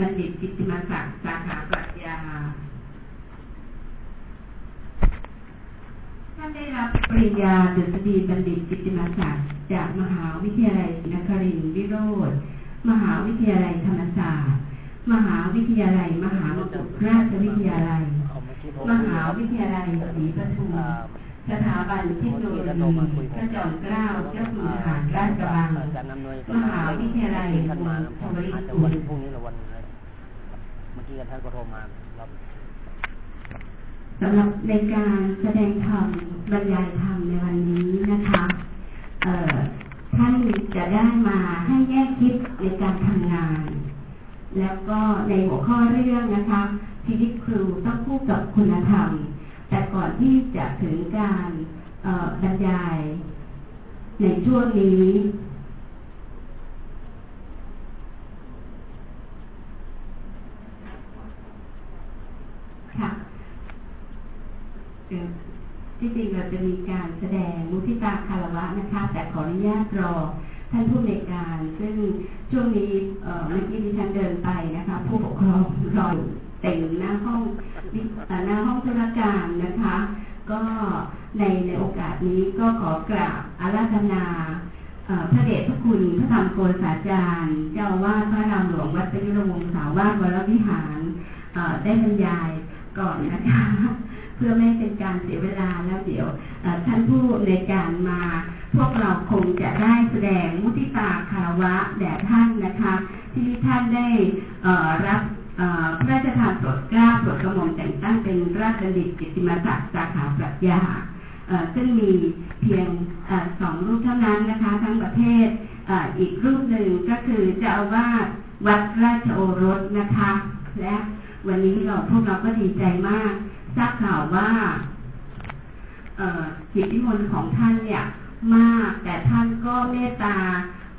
บัณฑิตจิติมศักดิ์สาขาปรัชญาท่านได้รับปริญญาดุษฎีบัณฑิตจิตติมศักดิ์จากมหาวิทยาลัยนครินทร์วิโรธมหาวิทยาลัยธรรมศาสตร์ มหาวิทยาลัย มหามกุฏราชวิทยาลัย มหาวิทยาลัยศรีปทุมสถาบันเทคโนโลยีพระจอมเกล้าเจ้าคุณทหารราชบังมหาวิทยาลัยท่านมาวริอาจจะกุวันลพรุ่งนี้หรือวันอะไรเมื่อกี้ท่านก็โทรมาครับสำหรับในการแสดงธรรมบรรยายธรรมในวันนี้นะคะเออท่านจะได้มาให้แง่คิดในการทำงาน แล้วก็ในหัวข้อเรื่องนะคะชีวิตครูต้องคู่กับคุณธรรม แต่ก่อนที่จะถึงการบรรยายในช่วงนี้ ค่ะเอ่อ ที่จริงเราจะมีการแสดงมุทิตาคารวะนะคะ แต่ขออนุญาตรอท่านผู้ในการ ซึ่งช่วงนี้เมื่อกี้ที่ฉันเดินไปนะคะ ผู้ปกครองรอยเต็มหน้าห้องหน้าห้องธุรการนะคะ ก็ในในโอกาสนี้ก็ขอกราบอาราธนาพระเดชพระคุณพระธรรมโกษาจารย์ เจ้าวาดพระรามหลวงวัดปยุรวงศาวาสวรวิหารได้บรรยายก่อนนะคะ เพื่อไม่ให้เป็นการเสียเวลาแล้วเดี๋ยวท่านผู้ในการมา พวกเราคงจะได้แสดงมุทิตาคารวะแด่ท่านนะคะ ที่ท่านได้รับพระราชทานโปรดเกล้าโปรดกระหม่อมแต่งตั้งเป็นราชบัณฑิตจิติมศักดิ์สาขาปรัชญาซึ่งมีเพียงอสองรูปเท่านั้นนะคะ ทั้งประเทศอ่ออีกรูปหนึ่งก็คือเจ้าอาวาสวัดราชโอรสนะคะ และวันนี้เราพวกเราก็ดีใจมาก ทราบข่าวว่าจิตวิมลของท่านเนี่ยมากแต่ท่านก็เมตตา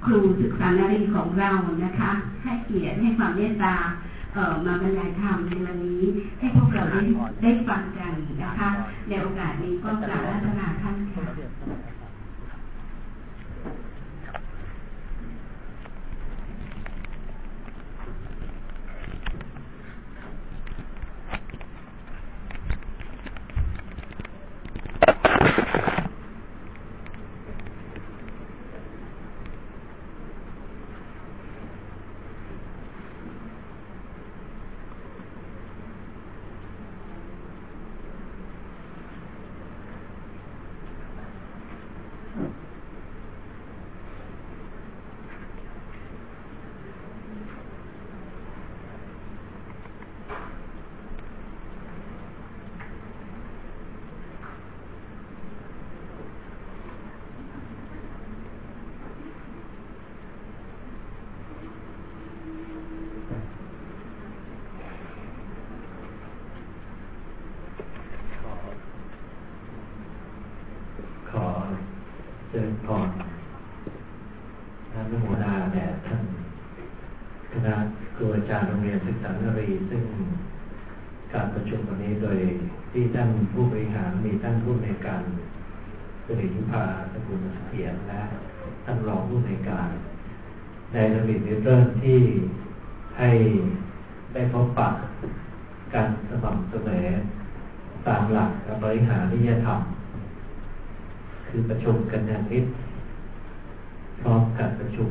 ครูศึกษานารีของเรานะคะ ให้เกียรติให้ความเมตตาเอ่อมาบรรยายธรรมในวันนี้ ให้พวกเราได้ได้ฟังกันนะคะ ในโอกาสนี้ก็กราบรัตนาท่านค่ะ ขอเจริญพรท่านนโมนาแด่ท่านคณะครูอาจารย์โรงเรียนารี ซึ่งการประชุมวันนี้โดยที่ท่านผู้บริหารมีท่านผู้ในการคุณเอกยุพาสกุลเสถียรและท่านรองผู้ในการ ในระเบียบเริ่มที่ให้ได้พบปะกันสม่ำเสมอตามหลักการบริหารนิยธรรม คือประชุมกันอย่างนิดพร้อมกันประชุม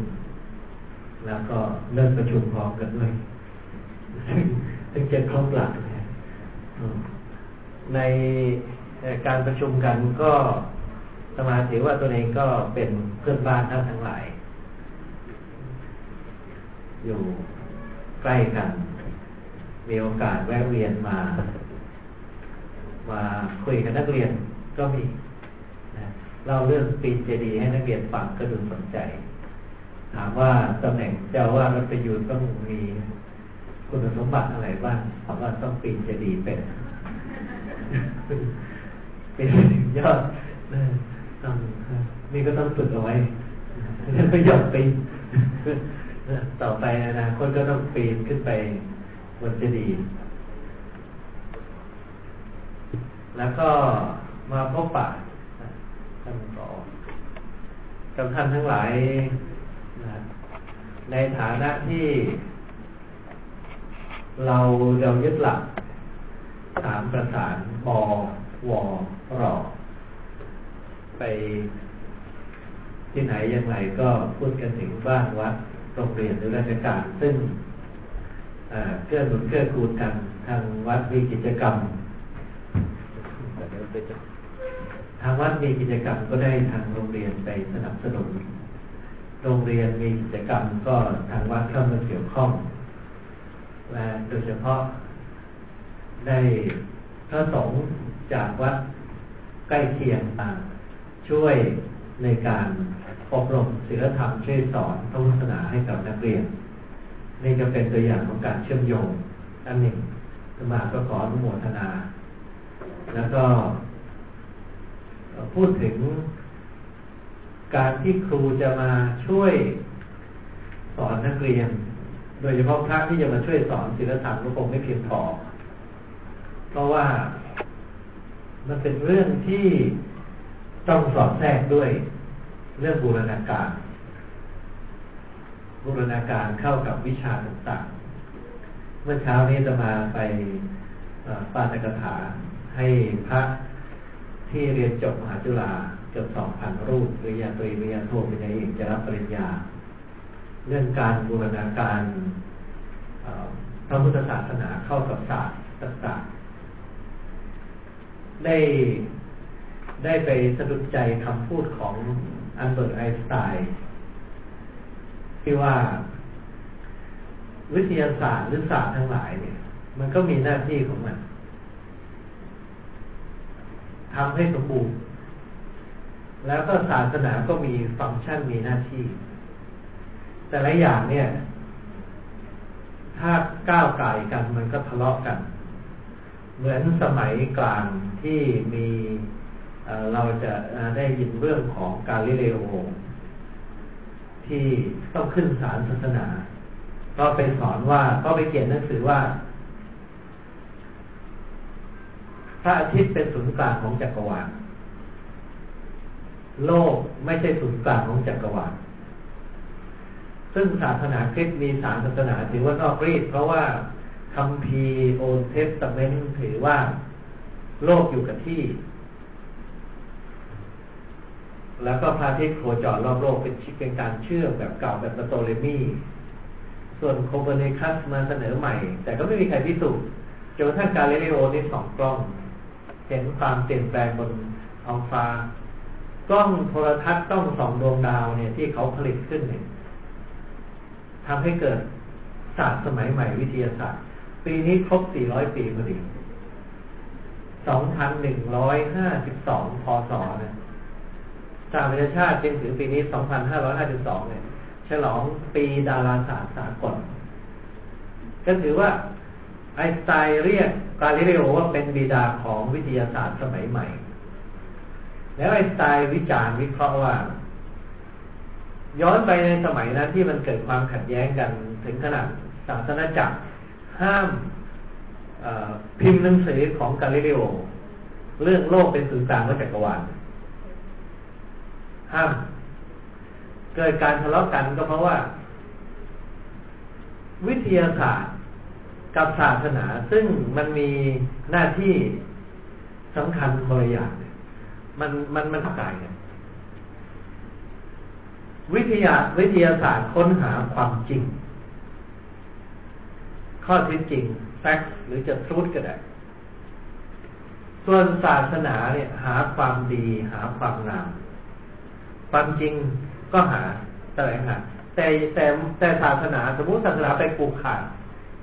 แล้วก็เลิกประชุมพร้อมกันด้วย ซึ่งจะครบหลักในการประชุมกันก็สมาถือว่าตัวเองก็เป็นเพื่อนบ้านท่านทั้งหลาย อยู่ใกล้กัน มีโอกาสแวะเวียนมา มาคุยกับนักเรียนก็มีเล่าเรื่องปีนเจดีย์ให้นักเรียนฟังก็ดูสนใจ ถามว่าตำแหน่งเจ้าว่ารัฐยูนต้องมี คุณสมบัติอะไรบ้างถามว่าต้องปีนเจดีย์เป็นเป็นถึงยอดนะต้องนี่ก็ต้องฝึกเอาไว้แล้วก็ยอดปีนต่อไปในอนาคตก็ต้องปีนขึ้นไปบนเจดีย์แล้วก็มาพบปะท่านต่อกับท่านทั้งหลายนะในฐานะที่ เราเรายึดหลักสามประสานบอวอรอไปที่ไหนยังไงก็พูดกันถึงบ้านวัดโรงเรียนหรือราชการซึ่งเกื้อหนุนเกื้อกูลกันทางวัดมีกิจกรรม ทางวัดมีกิจกรรมก็ได้ทางโรงเรียนไปสนับสนุน โรงเรียนมีกิจกรรมก็ทางวัดเข้ามาเกี่ยวข้อง และโดยเฉพาะได้พระสงฆ์จากวัดใกล้เคียงมาช่วยในการอบรมศีลธรรมช่วยสอนพระพุทธศาสนาให้กับนักเรียน นี่ก็เป็นตัวอย่างของการเชื่อมโยงอันหนึ่งสมาก็ขออนุโมทนา แล้วก็พูดถึงการที่ครูจะมาช่วยสอนนักเรียน โดยเฉพาะพระที่จะมาช่วยสอนศีลธรรมก็คงไม่เพียงพอ เพราะว่ามันเป็นเรื่องที่ต้องสอดแทรกด้วยเรื่องบูรณาการ บูรณาการเข้ากับวิชาต่างๆ เมื่อเช้านี้จะมาไปปาตกถาให้พระที่เรียนจบมหาจุฬาเกือบสองพันรูปปริญญาตรีปริญญาโทปริญญาเอกจะรับปริญญา เรื่องการบูรณาการพระพุทธศาสนาเข้ากับศาสตร์ต่างๆ ได้ได้ไปสะดุดใจคำพูดของอันเบิร์ตไอน์สไตน์ที่ว่าวิทยาศาสตร์หรือศาสตร์ทั้งหลายเนี่ย มันก็มีหน้าที่ของมันทำให้สมบูรณ์ แล้วก็ศาสนาก็มีฟังก์ชันมีหน้าที่ แต่ละอย่างเนี่ย ถ้าก้าวไก่กันมันก็ทะเลาะกัน เหมือนสมัยกลางที่มีเราจะได้ยินเรื่องของกาลิเลโอ ที่ต้องขึ้นศาลศาสนา ก็ไปสอนว่าก็ไปเขียนหนังสือว่า พระอาทิตย์เป็นศูนย์กลางของจักรวาลโลกไม่ใช่ศูนย์กลางของจักรวาล ซึ่งศาสนาคริสต์มีสามศาสนาถือว่านอกรีตเพราะว่าคัมภีร์ Old Testament ถือว่าโลกอยู่กับที่ แล้วก็พระอาทิตย์โคจรรอบโลกเป็นชิเป็นการเชื่อแบบเก่าแบบปโตเลมี ส่วนโคเปนิคัสมาเสนอใหม่ แต่ก็ไม่มีใครพิสูจน์จนกระทั่งกาลิเลโอนี่สองกล้อง เห็นความเปลี่ยนแปลงบนท้องฟ้ากล้องโทรทัศน์ต้องสองดวงดาวเนี่ยที่เขาผลิตขึ้นเนี่ย ทำให้เกิดศาสตร์สมัยใหม่วิทยาศาสตร์ ปีนี้ครบ 400 ปีพอดี2,152 พศนะสหประชาชาติจึงถือปีนี้ 2552 เนี่ย ฉลองปีดาราศาสตร์สากล ก็ถือว่าไอน์สไตน์เรียกกาลิเลโอว่าเป็นบิดาของวิทยาศาสตร์สมัยใหม่ แล้วไอน์สไตน์วิจารณ์วิเคราะห์ว่า ย้อนไปในสมัยนั้นที่มันเกิดความขัดแย้งกันถึงขนาดศาสนาจักรห้ามพิมพ์หนังสือของกาลิเลโอ เรื่องโลกเป็นศูนย์กลางของจักรวาลห้ามเกิดการทะเลาะกันก็เพราะว่า วิทยาศาสตร์กับศาสนา ซึ่งมันมีหน้าที่สำคัญคนละอย่างมันมันมันกายกัน วิทยาวิทยาศาสตร์ค้นหาความจริง ข้อเท็จจริงแฟกต์หรือจะทรูดก็ได้ ส่วนศาสนาเนี่ยหาความดีหาความงาม ความจริงก็หาแสวงหาแต่แต่แต่ศาสนาสมมติศาสนาไปปลูกขาด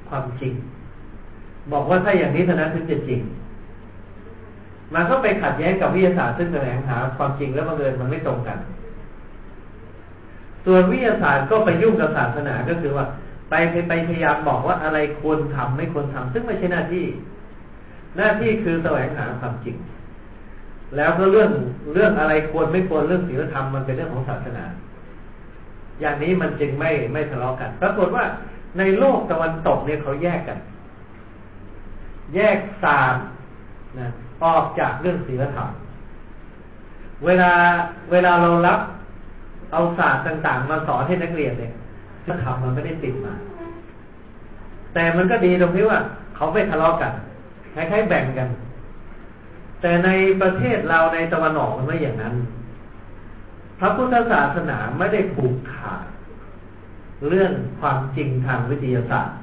ความจริง บอกว่าถ้าอย่างนี้เท่านั้นถึงจะจริง มันก็ไปขัดแย้งกับวิทยาศาสตร์ซึ่งแสวงหาความจริงแล้วบังเอิญมันไม่ตรงกัน ส่วนวิทยาศาสตร์ก็ไปยุ่งกับศาสนาก็คือว่า ไปไปพยายามบอกว่าอะไรควรทำไม่ควรทำซึ่งไม่ใช่หน้าที่ หน้าที่คือแสวงหาความจริง แล้วก็เรื่องเรื่องอะไรควรไม่ควรเรื่องศีลธรรมมันเป็นเรื่องของศาสนา อย่างนี้มันจึงไม่ไม่ทะเลาะกันปรากฏว่าในโลกตะวันตกเนี่ยเขาแยกกัน แยกศาสตร์นะออกจากเรื่องศีลธรรมเวลาเวลาเรารับ เอาศาสตร์ต่าง ๆ มาสอนให้นักเรียนเนี่ยศีลธรรมมันไม่ได้ติดมา แต่มันก็ดีตรงที่ว่า เขาไม่ทะเลาะกันคล้ายๆแบ่งกัน แต่ในประเทศเราในตะวันออกมันไม่อย่างนั้น พระพุทธศาสนาไม่ได้ผูกขาดเรื่องความจริงทางวิทยาศาสตร์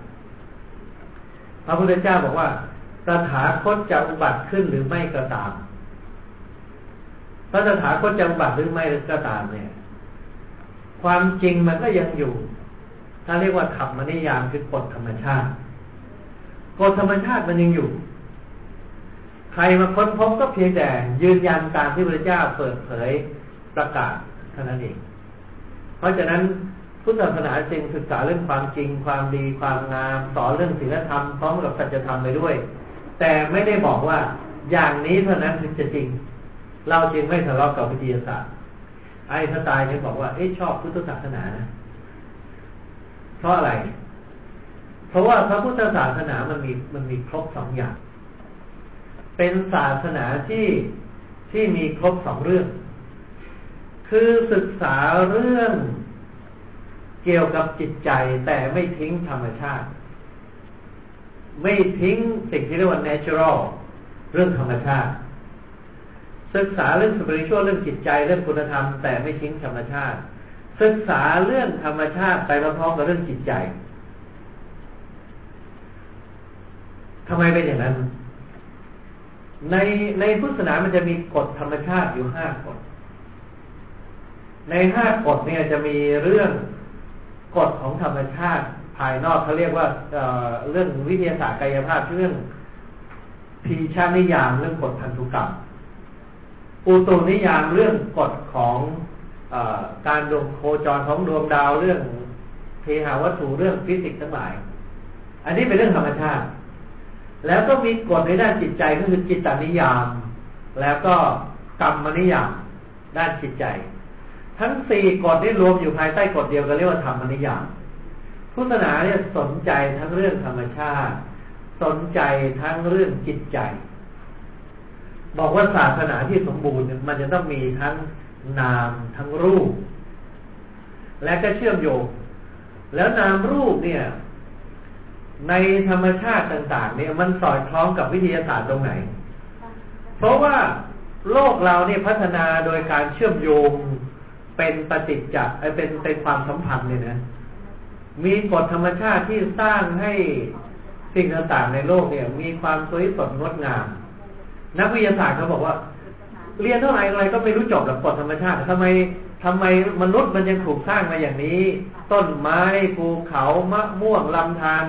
พระพุทธเจ้าบอกว่าตถาคตจะอุบัติขึ้นหรือไม่ก็ตามพระตถาคตจะอุบัติหรือไม่ก็ตามเนี่ย ความจริงมันก็ยังอยู่ ถ้าเรียกว่าธรรมนิยามคือกฎธรรมชาติกฎธรรมชาติมันยังอยู่ ใครมาค้นพบก็เพียงแต่ ยืนยันตามที่พระเจ้าเปิดเผยประกาศเท่านั้นเอง เพราะฉะนั้นพุทธศาสนาจึงศึกษาเรื่องความจริง ความดีความงามสอนเรื่องศีลธรรมพร้อมกับสัจธรรมไปด้วย แต่ไม่ได้บอกว่าอย่างนี้เท่านั้นถึงจะจริง เราจึงไม่ทะเลาะกับวิทยาศาสตร์ ไอ้สไตล์เนี่ยบอกว่าเอ๊ะชอบพุทธศาสนานะเพราะอะไร เพราะว่าพระพุทธศาสนามันมีมันมีครบสองอย่าง เป็นศาสนาที่ที่มีครบสองเรื่อง คือศึกษาเรื่องเกี่ยวกับจิตใจแต่ไม่ทิ้งธรรมชาติ ไม่ทิ้งสิ่งที่เรียกว่า natural เรื่องธรรมชาติ ศึกษาเรื่องสปริชัวเรื่องจิตใจเรื่องคุณธรรม แต่ไม่ทิ้งธรรมชาติ ศึกษาเรื่องธรรมชาติไปพร้อมกับเรื่องจิตใจทำไมเป็นอย่างนั้น ในในพุทธศาสนามันจะมีกฎธรรมชาติอยู่ห้ากฎ ในห้ากฎเนี่ยจะมีเรื่องกฎของธรรมชาติภายนอกเขาเรียกว่าเเรื่องวิทยาศาสตร์กายภาพเรื่องพีชานิยามเรื่องกฎพันธุกรรม อุตุนิยามเรื่องกฎของอการดวงโคจรของดวงดาวเรื่องเทหาวัตถุเรื่องฟิสิกส์ทั้งหลาย อันนี้เป็นเรื่องธรรมชาติ แล้วก็มีกฎในด้านจิตใจก็คือจิตตนิยาม แล้วก็กรรมนิยามด้านจิตใจ ทั้งสี่กฎนี้รวมอยู่ภายใต้กฎเดียวกันเรียกว่าธรรมนิยามพุทธศาสนาเนี่ยสนใจทั้งเรื่องธรรมชาติ สนใจทั้งเรื่องจิตใจ บอกว่าศาสนาที่สมบูรณ์มันจะต้องมีทั้งนามทั้งรูป และก็เชื่อมโยง แล้วนามรูปเนี่ย ในธรรมชาติต่าง ๆ เนี่ย มันสอดคล้องกับวิทยาศาสตร์ตรงไหน เพราะว่าโลกเราเนี่ยพัฒนาโดยการเชื่อมโยงเป็นปฏิจจ์เป็นเป็นความสัมพันธ์เนี่ยนะ มีกฎธรรมชาติที่สร้างให้สิ่งต่างๆในโลกเนี่ย มีความสวยสดงดงาม นักวิทยาศาสตร์เขาบอกว่า เรียนเท่าไหร่อะไรก็ไม่รู้จบหลักกฎธรรมชาติทำไมทำไมมนุษย์มันยังถูกสร้างมาอย่างนี้ ต้นไม้ภูเขามะม่วงลำธาร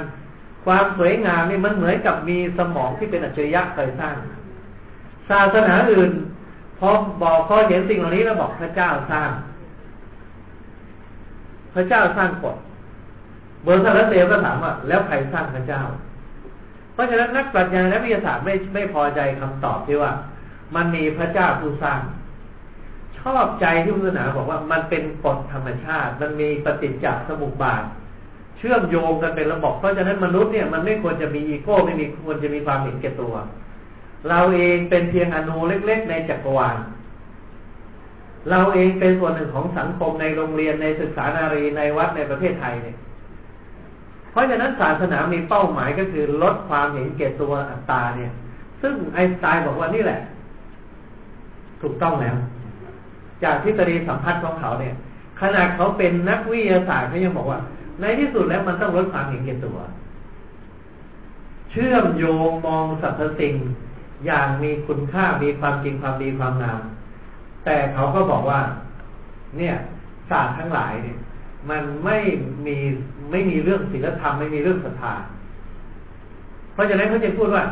ความสวยงามนี่มันเหมือนกับมีสมองที่เป็นอัจฉริยะเคยสร้าง ศาสนาอื่นพอบอกพอเห็นสิ่งเหล่านี้แล้วบอกพระเจ้าสร้าง พระเจ้าสร้างกฎเบอร์ซาลเซลก็ถามว่าแล้วใครสร้างพระเจ้า เพราะฉะนั้นนักปรัชญาและวิทยาศาสตร์ไม่ไม่พอใจคำตอบที่ว่า มันมีพระเจ้าผู้สร้าง ชอบใจที่พุทธศาสนาบอกว่ามันเป็นกฎธรรมชาติ มันมีปฏิจจสมุปบาท เชื่อมโยงกันเป็นระบบเพราะฉะนั้นมนุษย์เนี่ยมันไม่ควรจะมีอีโก้ไม่มีควรจะมีความเห็นแก่ตัว เราเองเป็นเพียงอนูเล็ก ๆ ในจักรวาลเราเองเป็นส่วนหนึ่งของสังคมในโรงเรียนในศึกษานารีในวัดในประเทศไทยเนี่ย เพราะฉะนั้นศาสนามีเป้าหมายก็คือลดความเห็นแก่ตัวอัตตาเนี่ย ซึ่งไอสไตน์บอกว่านี่แหละ ถูกต้องแล้ว จากทฤษฎีสัมพัทธ์ของเขาเนี่ย ขนาดเขาเป็นนักวิทยาศาสตร์เขายังบอกว่า ในที่สุดแล้วมันต้องลดความเห็นแก่ตัว เชื่อมโยงมองสรรพสิ่งอย่างมีคุณค่ามีความจริงความดีความงามแต่เขาก็บอกว่า เนี่ยศาสตร์ทั้งหลายเนี่ย มันไม่มีไม่มีเรื่องศีลธรรมไม่มีเรื่องศรัทธาเพราะฉะนั้นเขาจะพูดว่า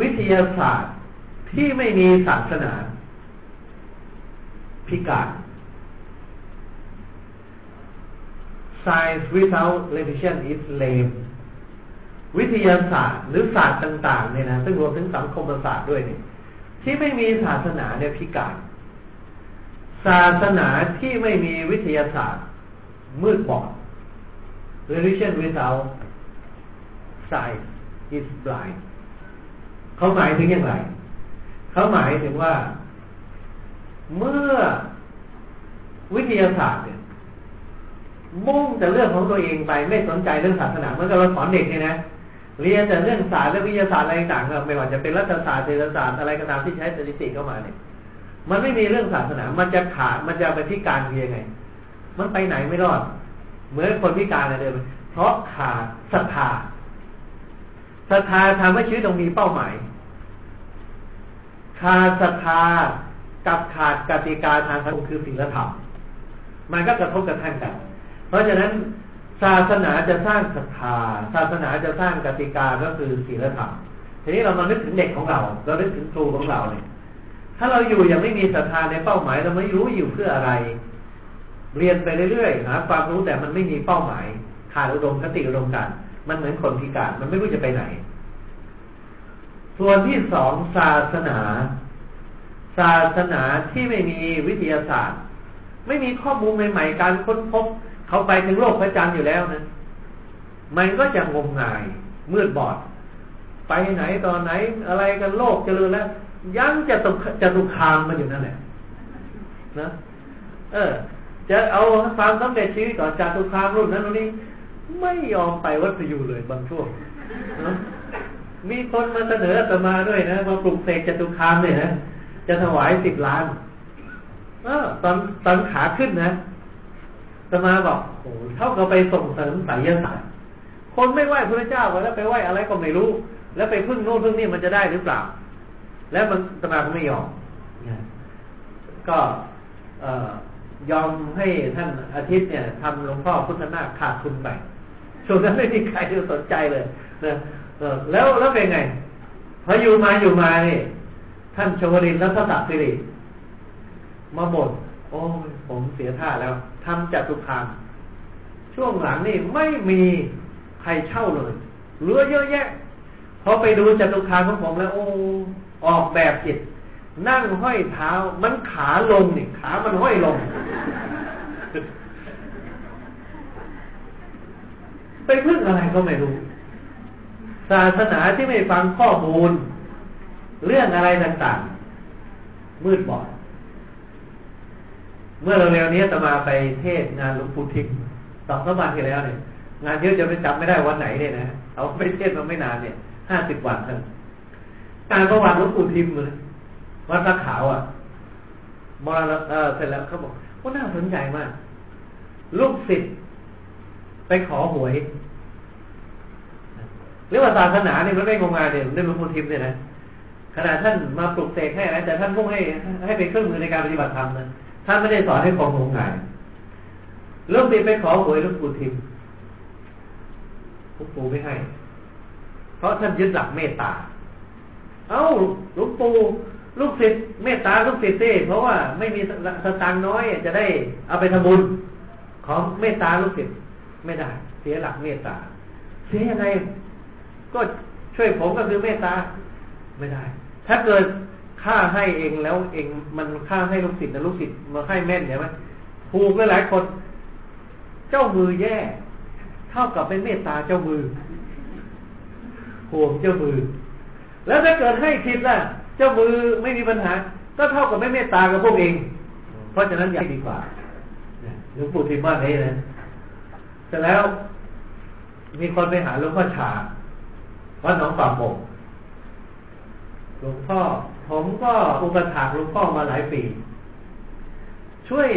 วิทยาศาสตร์ที่ไม่มีศาสนา พิการ science without religion is lame วิทยาศาสตร์หรือศาสตร์ต่างๆเนี่ยนะซึ่งรวมถึงสังคมศาสตร์ด้วยเนี่ยที่ไม่มีศาสนาเนี่ยพิการ ศาสนาที่ไม่มีวิทยาศาสตร์ มืดบอด religion without science is blind เขาหมายถึงอย่างไร เขาหมายถึงว่า เมื่อวิทยาศาสตร์เนี่ยมุ่งแต่เรื่องของตัวเองไปไม่สนใจเรื่องศาสนาเมื่อเราสอนเด็กเนี่ยนะเรียนแต่เรื่องศาสตร์และวิทยาศาสตร์อะไรต่างๆไม่ว่าจะเป็นรัฐศาสตร์เศรษฐศาสตร์อะไรก็ตามที่ใช้สถิติเข้ามาเนี่ยมันไม่มีเรื่องศาสนา มันจะขาดมันจะไปพิการเพียงไง มันไปไหนไม่รอด เหมือนคนพิการเลยเดิมเพราะขาดศรัทธาศรัทธาทำให้ชีวิตต้องมีเป้าหมาย ขาดศรัทธากับขาดกติกาทางสังคมคือศีลธรรมมันก็กระทบกระทั่งกัน เพราะฉะนั้นศาสนาจะสร้างศรัทธา ศาสนาจะสร้างกติกาก็คือศีลธรรมทีนี้เรามานึกถึงเด็กของเรา เรานึกถึงครูของเราเนี่ยถ้าเราอยู่อย่างไม่มีศรัทธาในเป้าหมาย เราไม่รู้อยู่เพื่ออะไร เรียนไปเรื่อยๆหาความรู้แต่มันไม่มีเป้าหมายขาดอุดมคติอุดมการมันเหมือนคนพิการมันไม่รู้จะไปไหน ส่วนที่สองศาสนา ศาสนาที่ไม่มีวิทยาศาสตร์ ไม่มีข้อมูลใหม่ๆการค้นพบ เขาไปถึงโลกพระจันทร์อยู่แล้วนะมันก็จะงมงายมืดบอด ไปไหนตอนไหนอะไรกันโลกเจริญแล้วยังจะตุจะตุคามมาอยู่นั่นแหละนะเออ จะเอาความสำเร็จชีวิตก่อนจากตุคามรุ่นนั้นนี้ ไม่ยอมไปวัดพยูเลยบางช่วงมีคนมาเสนอตมาด้วยนะมาปลุกเสกจตุคามเนี่ยนะจะถวายสิบล้านเออตอนตอนขาขึ้นนะตมาบอกโอ้เท่ากับไปส่งเสริมไสยศาสตร์คนไม่ไหว้พระเจ้าแล้วไปไหว้อะไรก็ไม่รู้ แล้วไปพึ่งโน่นพึ่งนี่มันจะได้หรือเปล่า แล้วมันตมาก็ไม่ยอมก็ เอ ยอมให้ท่านอาทิตย์เนี่ยทำหลวงพ่อพุทธนาคขาดทุนไปช่วงนั้นไม่มีใครสนใจเลยนะแล้วแล้วเป็นไงพออยู่มาอยู่มาเนี่ยท่านชวรินทร์รัตตสิริมาบ่นโอ้ผมเสียท่าแล้วทำจัตุคามช่วงหลังนี่ไม่มีใครเช่าเลยเหลือเยอะแยะพอไปดูจัตุคามของผมแล้ว โอ้ออกแบบจิต นั่งห้อยเท้า มันขาลงเนี่ยขามันห้อยลง ไปพึ่งอะไรก็ไม่รู้ ศาสนาที่ไม่ฟังข้อมูล เรื่องอะไรต่างๆ มืดบอด เมื่อเร็วๆนี้ตมาไปเทศงานหลวงปู่ทิมสองสามวันที่แล้วเนี่ย งานเยอะจะไม่จำไม่ได้วันไหนเนี่ยนะเอาไปเทศมาไม่นานเนี่ยห้าสิบวันท่านการประวัติหลวงปู่ทิมเลย วัดพระขาวอะมรณะเออเสร็จแล้วเขาบอกว่าน่าสนใจมาก ลูกศิษย์ไปขอหวยหรือว่าศาสนาเนี่ยมันไม่งมงายเนี่ยในหลวงปู่ทิมเนี่ยนะขณะท่านมาปลุกเสกให้นะแต่ท่านมุ่งให้ให้เป็นเครื่องมือในการปฏิบัติธรรมนะท่านไม่ได้สอนให้ความงมงายลูกศิษย์ไปขอหวยลวงปู่ทิมลวงปู่ไม่ให้ เพราะท่านยึดหลักเมตตา เอ้าลวงปู่ ลูกศิษย์เมตตาลูกศิษย์สิเพราะว่าไม่มีสตางค์น้อยจะได้เอาไปทำบุญ ของเมตตาลูกศิษย์ไม่ได้ เสียหลักเมตตา เสียยังไง ก็ช่วยผมก็คือเมตตาไม่ได้ ถ้าเกิดค่าให้เองแล้วเองมันค่าให้ลูกศิษย์นะลูกศิษย์มาให้แม่นใช่ไหมถูกหลายคน เจ้ามือแย่เท่ากับเป็นเมตตาเจ้ามือห่วงเจ้ามือ แล้วถ้าเกิดให้ผิดล่ะ เจ้ามือไม่มีปัญหา ก็เท่ากับไม่เมตตากับพวกเอง เพราะฉะนั้นอย่าดีกว่าหลวงปู่ทิมว่าไงนะเสร็จแล้ว มีคนไปหาหลวงพ่อชาวัดหนองป่าโป่งหลวงพ่อ ผมก็อุปถากหลวงพ่อมาหลายปี ช่วย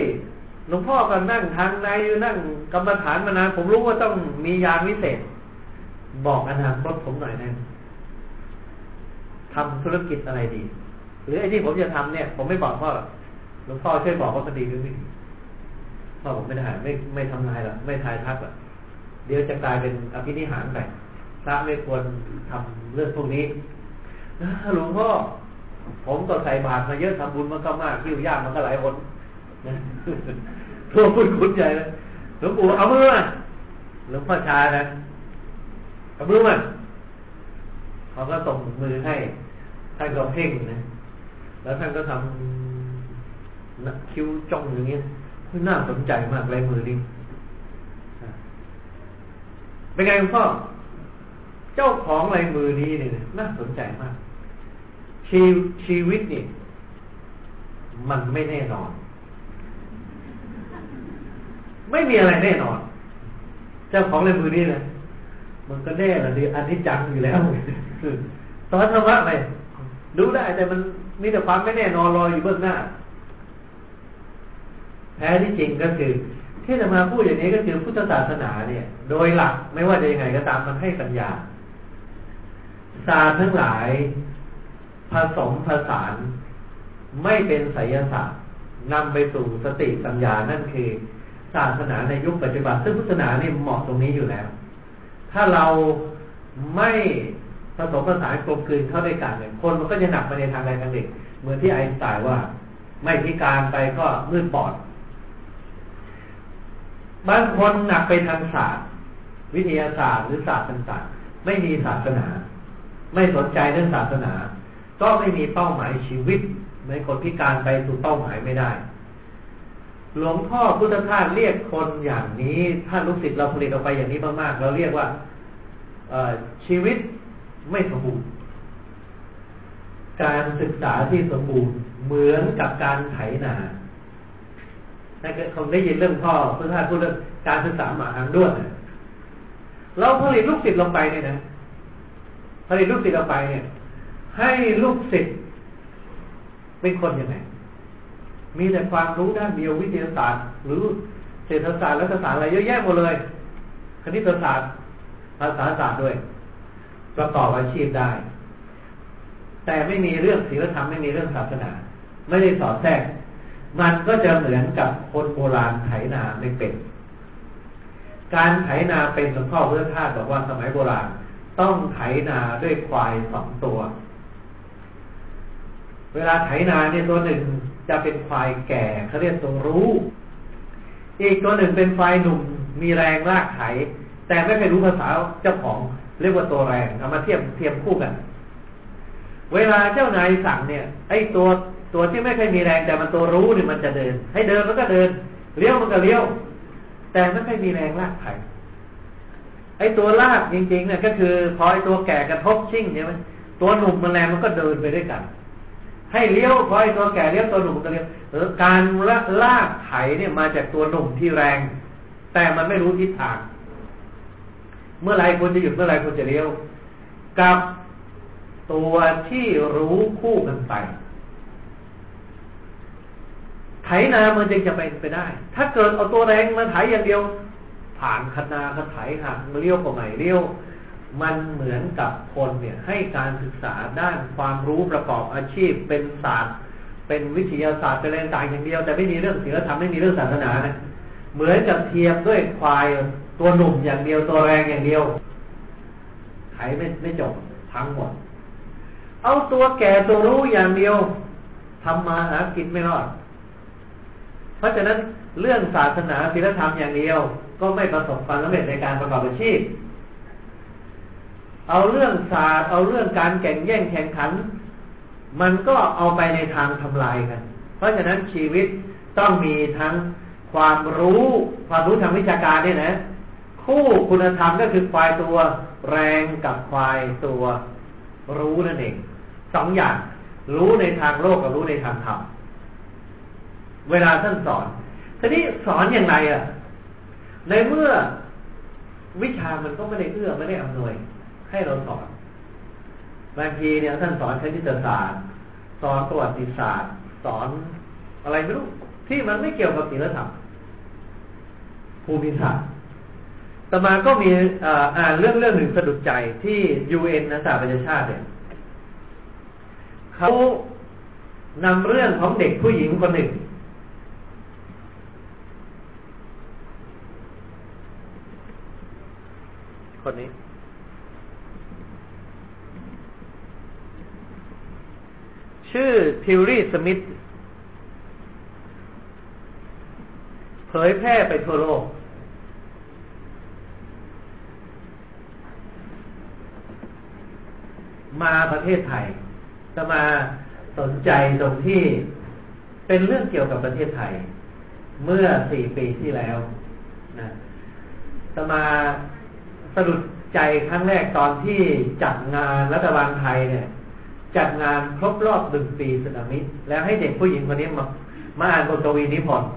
หลวงพ่อก็นั่งทางในนั่งกรรมฐานมานานผมรู้ว่าต้องมียานวิเศษ บอกอนาคตผมหน่อยนะ ทำธุรกิจอะไรดี หรือไอ้ที่ผมจะทำเนี่ย ผมไม่บอกพ่อหลวงพ่อช่วยบอกว่ามันดีหรือไม่ดีพ่อผมไม่ได้ไม่ไม่ทำลายหรอกไม่ทายทักหรอกเดี๋ยวจะกลายเป็นอภินิหารไปพระไม่ควรทำเรื่องพวกนี้หลวงพ่อผมก็ใส่บาตรมาเยอะทำบุญมันก็มากคิ้วยากมันก็หลายคนนะทั่วพุณคุณใหญ่เลยหลวงปู่เอามือมาหลวงพ่อชานะเอามือมาเขาก็ส่งมือให้ ท่านก็เพ่งนะ แล้วท่านก็ทำคิ้วจ้องอย่างเงี้ยน่าสนใจมากลายมือนี้เป็นไงคุณพ่อ เจ้าของลายมือนี้เนี่ยน่าสนใจมาก ชีชีวิตเนี่ยมันไม่แน่นอน ไม่มีอะไรแน่นอน เจ้าของเลยมือนี่นะมันก็แน่ละดิอันนี้จังอยู่แล้ว ตอนธรรมะไป ดูได้แต่มันมีแต่ความไม่แน่นอนรออยู่เบื้องหน้าแท้ที่จริงก็คือ ที่จะมาพูดอย่างนี้ก็คือพุทธศาสนาเนี่ย โดยหลักไม่ว่าจะยังไงก็ตามมันให้ปัญญาศาสตร์ทั้งหลายผสมผสานไม่เป็นไสยศาสตร์นำไปสู่สติปัญญานั่นคือศาสนาในยุคปัจจุบันซึ่งพุทธศาสนาเนี่ยเหมาะตรงนี้อยู่แล้ว ถ้าเราไม่ ผสมผสานกลมกลืนเข้าด้วยกันเนี่ยคนมันก็จะหนักไปในทางใดทางหนึ่งเหมือนที่ไอน์สไตน์ว่า ไม่พิการไปก็มืดปอดบางคนหนักไปทางศาสตร์ วิทยาศาสตร์หรือศาสตร์ต่างๆ ไม่มีศาสนา ไม่สนใจเรื่องศาสนา ก็ไม่มีเป้าหมายชีวิตในคนพิการไปสู่เป้าหมายไม่ได้ หลวงพ่อพุทธทาสเรียกคนอย่างนี้ ถ้าลูกศิษย์เราผลิตออกไปอย่างนี้มากๆ เราเรียกว่าชีวิต ไม่สมบูรณ์ การศึกษาที่สมบูรณ์เหมือนกับการไถนาถ้าเกิดคงได้ยินเรื่องพ่อพุทธทาสพูดเรื่องการศึกษาหมาหางด้วนเราผลิตลูกศิษย์ลงไปเนี่ยนะผลิตลูกศิษย์ลงไปเนี่ย ให้ลูกศิษย์เป็นคนยังไงมีแต่ความรู้ด้านเดียววิทยาศาสตร์ หรือเศรษฐศาสตร์รัฐศาสตร์อะไรเยอะแยะหมดเลย คณิตศาสตร์ภาษาศาสตร์ด้วย ประกอบอาชีพได้ แต่ไม่มีเรื่องศีลธรรมไม่มีเรื่องศาสนา ไม่ได้สอดแทรก มันก็จะเหมือนกับคนโบราณไถนาไม่เป็น การไถนาเป็นหลวงพ่อพุทธทาสบอกว่าสมัยโบราณ ต้องไถนาด้วยควายสองตัว เวลาไถนาเนี่ยตัวหนึ่งจะเป็นควายแก่เขาเรียกตัวรู้ อีกตัวหนึ่งเป็นควายหนุ่มมีแรงลากไถ แต่ไม่เคยรู้ภาษาเจ้าของ เรียกว่าตัวแรงเอามาเทียบเทียมคู่กัน เวลาเจ้านายสั่งเนี่ย ไอ้ตัวตัวที่ไม่เคยมีแรงแต่มันตัวรู้เนี่ยมันจะเดิน ให้เดินมันก็เดินเลี้ยวมันก็เลี้ยว แต่ไม่เคยมีแรงลากไถไอ้ตัวลากจริงๆเนี่ยก็คือพอไอ้ตัวแก่กระทบชิ่งเนี่ยมันตัวหนุ่มมันแรงมันก็เดินไปด้วยกัน ให้เลี้ยวคอยตัวแก่เลี้ยวตัวหนุ่มตัวเลี้ยวการลากไถเนี่ยมาจากตัวหนุ่มที่แรง แต่มันไม่รู้ทิศทาง เมื่อไรควรจะหยุดเมื่อไรควรจะเลี้ยว กับตัวที่รู้คู่กันไปไถนามันจึงจะเป็นไปได้ ถ้าเกิดเอาตัวแรงมาไถอย่างเดียว ผ่านคนาคไถหักมาเลี้ยวก็ไม่เลี้ยว มันเหมือนกับคนเนี่ย ให้การศึกษาด้านความรู้ประกอบอาชีพเป็นศาสตร์ เป็นวิทยาศาสตร์เป็นอะไรต่างอย่างเดียว แต่ไม่มีเรื่องศีลธรรมไม่มีเรื่องศาสนานะเหมือนกับเทียมด้วยควาย ตัวหนุ่มอย่างเดียวตัวแรงอย่างเดียวไขไม่ไม่จบทั้งหมด เอาตัวแก่ตัวรู้อย่างเดียวทำมาหากินไม่รอด เพราะฉะนั้นเรื่องศาสนาศีลธรรมอย่างเดียว ก็ไม่ประสบความสำเร็จในการประกอบอาชีพ เอาเรื่องศาสตร์เอาเรื่องการแข่งแย่งแข่งขัน มันก็เอาไปในทางทำลายกัน เพราะฉะนั้นชีวิตต้องมีทั้งความรู้ ความรู้ทางวิชาการเนี่ยนะ คู่คุณธรรมก็คือควายตัวแรงกับควายตัวรู้นั่นเองสองอย่าง รู้ในทางโลกกับรู้ในทางธรรมเวลาท่านสอนทีนี้สอนอย่างไรอะ ในเมื่อวิชามันก็ไม่ได้เอื้อไม่ได้อำนวย ให้เราสอนบางทีเนี่ยท่านสอนคณิตศาสตร์ สอนประวัติศาสตร์ สอนอะไรไม่รู้ที่มันไม่เกี่ยวกับศีลธรรมภูมิศาสตร์ ต่อมาก็มีอ่านเรื่องเรื่องหนึ่งสะดุดใจที่ยูเอ็นนะสหประชาชาติเนี่ยเขานำเรื่องของเด็กผู้หญิงคนหนึ่ง คนนี้ ชื่อทิวรีสมิธเผยแพร่ไปทั่วโลก มาประเทศไทยจะมาสนใจตรงที่เป็นเรื่องเกี่ยวกับประเทศไทย เมื่อสี่ปีที่แล้วนะจะมาสะดุดใจครั้งแรกตอนที่จัดงานรัฐบาลไทยเนี่ย จัดงานครบรอบหนึ่งปีสึนามิ แล้วให้เด็กผู้หญิงคนนี้มามาอ่านบทกวีนิพนธ์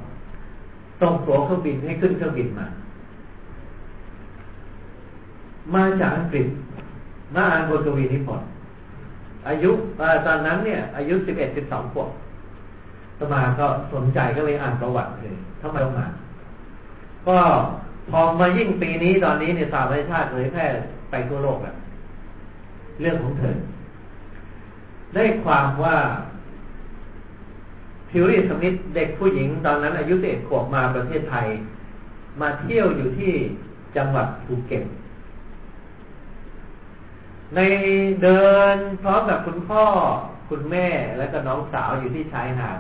ส่งตัวเครื่องบินให้ขึ้นเครื่องบินมา มาจากอังกฤษ มาอ่านบทกวีนิพนธ์อายุตอนนั้นเนี่ย อายุสิบเอ็ดสิบสองขวบตมาก็สนใจก็เลยอ่านประวัติเลยทำไมต้องมาก็พอมายิ่งปีนี้ตอนนี้เนี่ยสาธารณชาติเผยแพร่ไปทั่วโลกแล้วเรื่องของเธอ ได้ความว่าทิวรีสมิธเด็กผู้หญิงตอนนั้นอายุสิบเอ็ดขวบมาประเทศไทย มาเที่ยวอยู่ที่จังหวัดภูเก็ต ในเดินพร้อมกับคุณพ่อคุณแม่และก็น้องสาวอยู่ที่ชายหาด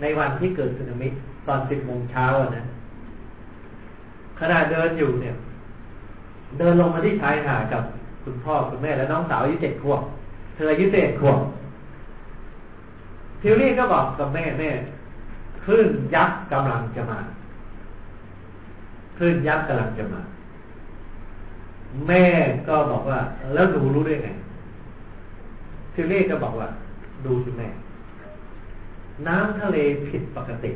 ในวันที่เกิดสึนามิตอนสิบโมงเช้านะขณะเดินอยู่เนี่ย เดินลงมาที่ชายหาดกับคุณพ่อคุณแม่และน้องสาวอายุเจ็ดขวบเธออายุเจ็ดขวบทิวลี่ก็บอกกับแม่แม่คลื่นยักษ์กำลังจะมาคลื่นยักษ์กำลังจะมา แม่ก็บอกว่า แล้วหนูรู้ได้ไงเทิวลี่ก็บอกว่า ดูสิแม่ น้ำทะเลผิดปกติ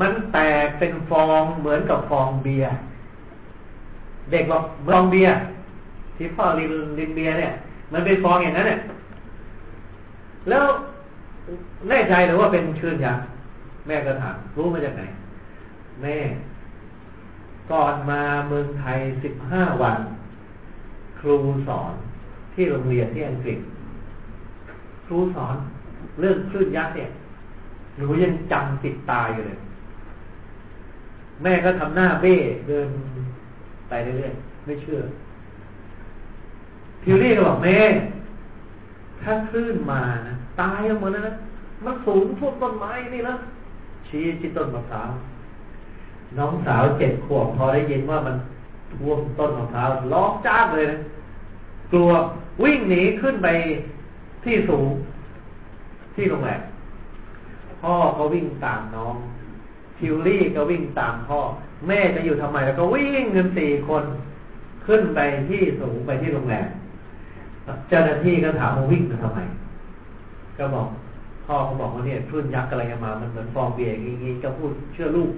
มันแตกเป็นฟองเหมือนกับฟองเบียร์เด็กบอกฟองเบียร์ที่พ่อลินลินเบียร์เนี่ย มันเป็นฟองอย่างนั้นเนี่ยแล้วแน่ใจหรือว่าเป็นเชื่นยักษ์แม่ก็ถามรู้มาจากไหน แม่ ก่อนมาเมืองไทยสิบห้าวัน ครูสอนที่โรงเรียนที่อังกฤษ ครูสอนเรื่องคลื่นยักษ์เนี่ยหนูยังจำติดตาอยู่เลย แม่ก็ทำหน้าเบ้เดินไปเรื่อยๆไม่เชื่อพิวรี่ก็บอกแม่ ถ้าคลื่นมานะตายหมดแล้วนะมันสูงท่วมต้นไม้นี่แล้วชี้ที่ต้นมะพร้าว น้องสาวเจ็ดขวบพอได้ยินว่ามันท่วมต้นมะพร้าวร้องจ้าเลยนะกลัววิ่งหนีขึ้นไปที่สูง ที่โรงแรมพ่อก็วิ่งตามน้องทิวลี่ก็วิ่งตามพ่อ แม่จะอยู่ทำไมแล้วก็วิ่งเงินสี่คน ขึ้นไปที่สูงไปที่โรงแรมเจ้าหน้าที่ก็ถามว่าวิ่งมาทำไม ก็บอก พ่อเขาบอกว่าเนี่ยคลื่นยักษ์อะไรมา มันเหมือนฟองเบียร์อย่างงี้ก็พูดเชื่อลูก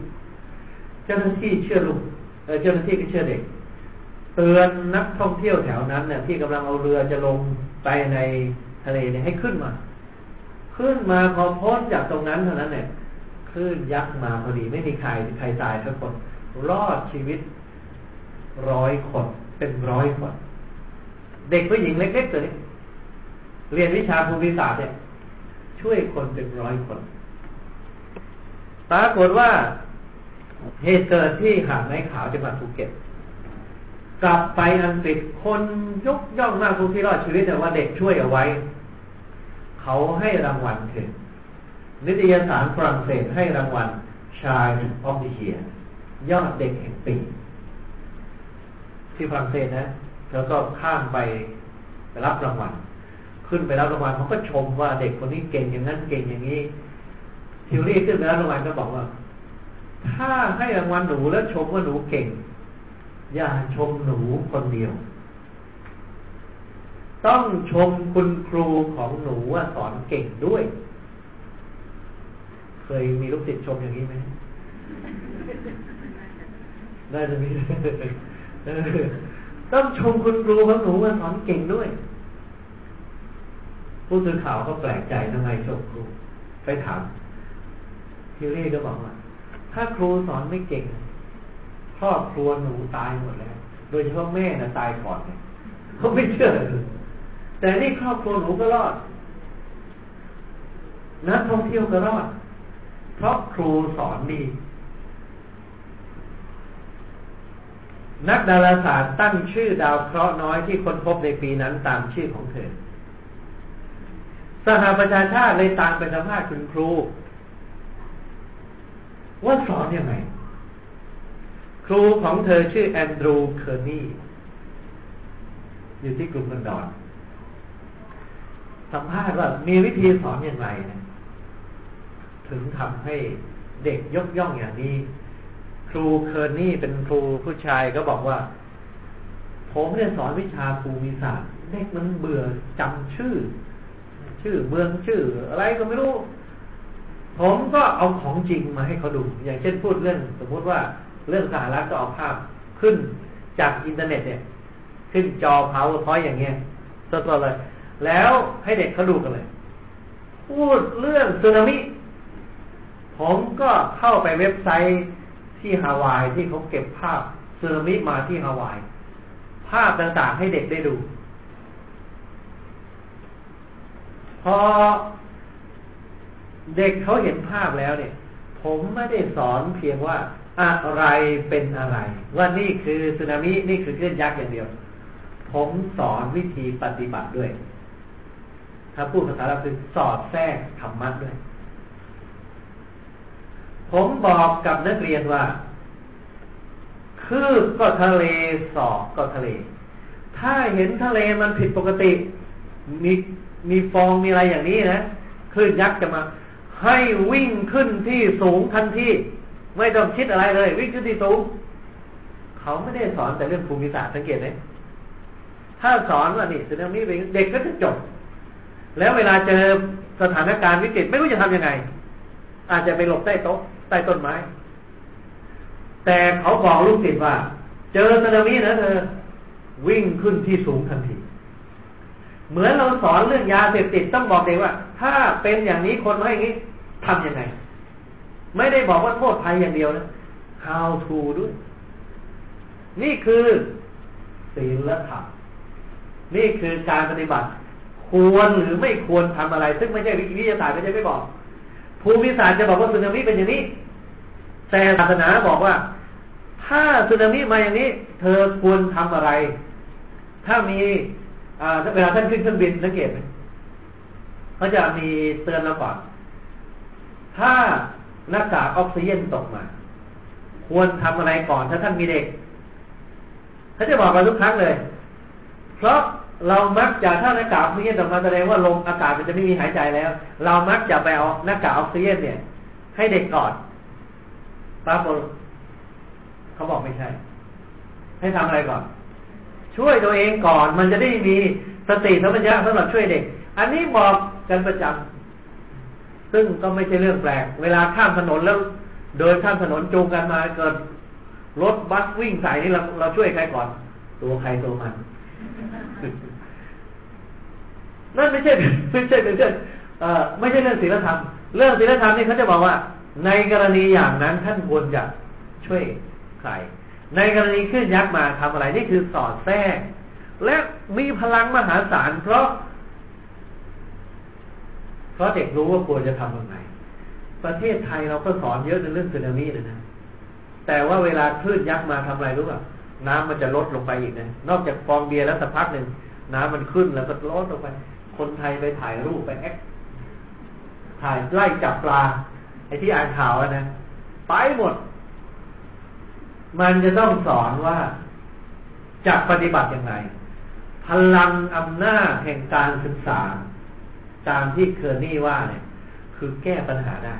เจ้าหน้าที่เชื่อลูกเจ้าหน้าที่ก็เชื่อเด็กเตือนนักท่องเที่ยวแถวนั้นเนี่ยที่กำลังเอาเรือจะลงไปในทะเลเนี่ยให้ขึ้นมา ขึ้นมาพอพ้นจากตรงนั้นเท่านั้นเนี่ยคลื่นยักษ์มาพอดีไม่มีใครใครตายทุกคนรอดชีวิตร้อยคนเป็นร้อยคนเด็กผู้หญิงเล็กๆตัวนี้เรียนวิชาภูมิศาสตร์เนี่ยช่วยคนเป็นร้อยคนปรากฏว่า เหตุเกิดที่หาดไม้ขาวจังหวัดภูเก็ต กลับไปอังกฤษคนยกย่องมากผู้ที่รอดชีวิตแต่ว่าเด็กช่วยเอาไว้ เขาให้รางวัลถึง นิตยสารฝรั่งเศสให้รางวัล Child of the Year ยอดเด็กแห่งปี ที่ฝรั่งเศสนะ แล้วก็ข้ามไปไปรับรางวัล ขึ้นไปรับรางวัลเขาก็ชมว่าเด็กคนนี้เก่งอย่างนั้นเก่งอย่างนี้ทิวรี่ขึ้นไปรับรางวัลก็บอกว่า ถ้าให้รางวัลหนูแล้วชมว่าหนูเก่ง อย่าชมหนูคนเดียว ต้องชมคุณครูของหนูว่าสอนเก่งด้วย เคยมีลูกศิษย์ชมอย่างนี้ไหมน่าจะมีต้องชมคุณครูของหนูว่าสอนเก่งด้วย ผู้สื่อข่าวก็แปลกใจทำไมชมครู ไปถามทิวรี่ก็บอกว่า ถ้าครูสอนไม่เก่งครอบครัวหนูตายหมดแล้ว โดยเฉพาะแม่นะตายก่อนเขาไม่เชื่อแต่นี่ครอบครัวหนูก็รอดนักท่องเที่ยวก็รอด เพราะครูสอนดี นักดาราศาสตร์ตั้งชื่อดาวเคราะห์น้อยที่ค้นพบในปีนั้นตามชื่อของเธอ สหประชาชาติเลยตามไปสัมภาษณ์คุณครู ว่าสอนยังไง ครูของเธอชื่อแอนดรูเคอร์นีอยู่ที่กรุงลอนดอนสัมภาษณ์ว่ามีวิธีสอนอย่างไรนะถึงทำให้เด็กยกย่องอย่างนี้ ครูเคอร์นีเป็นครูผู้ชายก็บอกว่า ผมเนี่ยสอนวิชาภูมิศาสตร์เด็กมันเบื่อจำชื่อ ชื่อเมืองชื่อ อะไรก็ไม่รู้ ผมก็เอาของจริงมาให้เขาดู อย่างเช่นพูดเรื่องสมมุติว่าเรื่องสหรัฐก็เอาภาพขึ้นจากอินเทอร์เน็ตเนี่ย ขึ้นจอ powerpoint อย่างเงี้ยสดๆเลย แล้วให้เด็กเขาดูกันเลย พูดเรื่องสึนามิ ผมก็เข้าไปเว็บไซต์ที่ฮาวายที่เขาเก็บภาพสึนามิมาที่ฮาวาย ภาพต่างๆให้เด็กได้ดู พอ เด็กเขาเห็นภาพแล้วเนี่ย ผมไม่ได้สอนเพียงว่าอะไรเป็นอะไร ว่านี่คือสึนามินี่คือคลื่นยักษ์อย่างเดียว ผมสอนวิธีปฏิบัติด้วย ถ้าพูดภาษาเราคือสอดแทรกธรรมะด้วย ผมบอกกับนักเรียนว่า คือก็ทะเลสอบก็ทะเล ถ้าเห็นทะเลมันผิดปกติ มีมีฟองมีอะไรอย่างนี้นะคลื่นยักษ์จะมา ให้วิ่งขึ้นที่สูงทันทีไม่ต้องคิดอะไรเลย วิ่งขึ้นที่สูง เขาไม่ได้สอนแต่เรื่องภูมิศาสตร์สังเกตไหมถ้าสอนว่านี่สึนามิเป็นเด็กก็จะจบ แล้วเวลาเจอสถานการณ์วิกฤตไม่รู้จะทำยังไง อาจจะไปหลบใต้โต๊ะใต้ต้นไม้ แต่เขาบอกลูกศิษย์ว่า เจอสึนามินะเธอวิ่งขึ้นที่สูงทันที เหมือนเราสอนเรื่องยาเสพติดต้องบอกเด็กว่า ถ้าเป็นอย่างนี้คนไม่อย่างนี้ ทำยังไง ไม่ได้บอกว่าโทษภัยอย่างเดียวนะ how to ด้วย นี่คือศีลธรรมนี่คือการปฏิบัติ ควรหรือไม่ควรทำอะไร ซึ่งไม่ใช่วิทยาศาสตร์ไม่ใช่ไม่บอก ภูมิศาสตร์จะบอกว่าสึนามิเป็นอย่างนี้ แต่ศาสนาบอกว่า ถ้าสึนามิมาอย่างนี้ เธอควรทำอะไร ถ้ามีเวลาท่านขึ้นเครื่องบินสังเกตไหมเขาจะมีเตือนเราก่อน ถ้าหน้ากากออกซิเจนตกมา ควรทำอะไรก่อนถ้าท่านมีเด็กเขาจะบอกมาทุกครั้งเลย เพราะเรามักจะถ้าหน้ากากออกซิเจนตกมาแสดงว่าลมอากาศมันจะไม่มีหายใจแล้ว เรามักจะไปเอาหน้ากากออกซิเจนเนี่ย ให้เด็กก่อนปรากฏเขาบอกไม่ใช่ ให้ทำอะไรก่อน ช่วยตัวเองก่อนมันจะได้มีสติสัมปชัญญะสำหรับช่วยเด็ก อันนี้บอกกันประจำ ซึ่งก็ไม่ใช่เรื่องแปลก เวลาข้ามถนนแล้วเดินข้ามถนนจูงกันมาเกิดรถบัสวิ่งใส่นี่เราเราช่วยใครก่อน ตัวใครตัวมัน นั่นไม่ใช่ไม่ใช่เป็นเรื่องไม่ใช่เรื่องศีลธรรม เรื่องศีลธรรมนี่เขาจะบอกว่า ในกรณีอย่างนั้นท่านควรจะช่วยใคร ในกรณีขึ้นยักษ์มาทำอะไรนี่คือสอดแทรกและมีพลังมหาศาลเพราะ เพราะเด็กรู้ว่าควรจะทำยังไงประเทศไทยเราก็สอนเยอะในเรื่องสึนามิเลยนะแต่ว่าเวลาคลื่นยักษ์มาทำอะไรรู้ป่ะน้ำมันจะลดลงไปอีกนะนอกจากฟองเบียร์แล้วสักพักหนึ่งน้ำมันขึ้นแล้วก็ลดลงไป คนไทยไปถ่ายรูปไปแอคถ่ายไล่จับปลาไอ้ที่อ่านข่าวนะไปหมด มันจะต้องสอนว่าจะปฏิบัติยังไงพลังอำนาจแห่งการศึกษา ตามที่เคอร์นี่ว่าเนี่ย คือแก้ปัญหาได้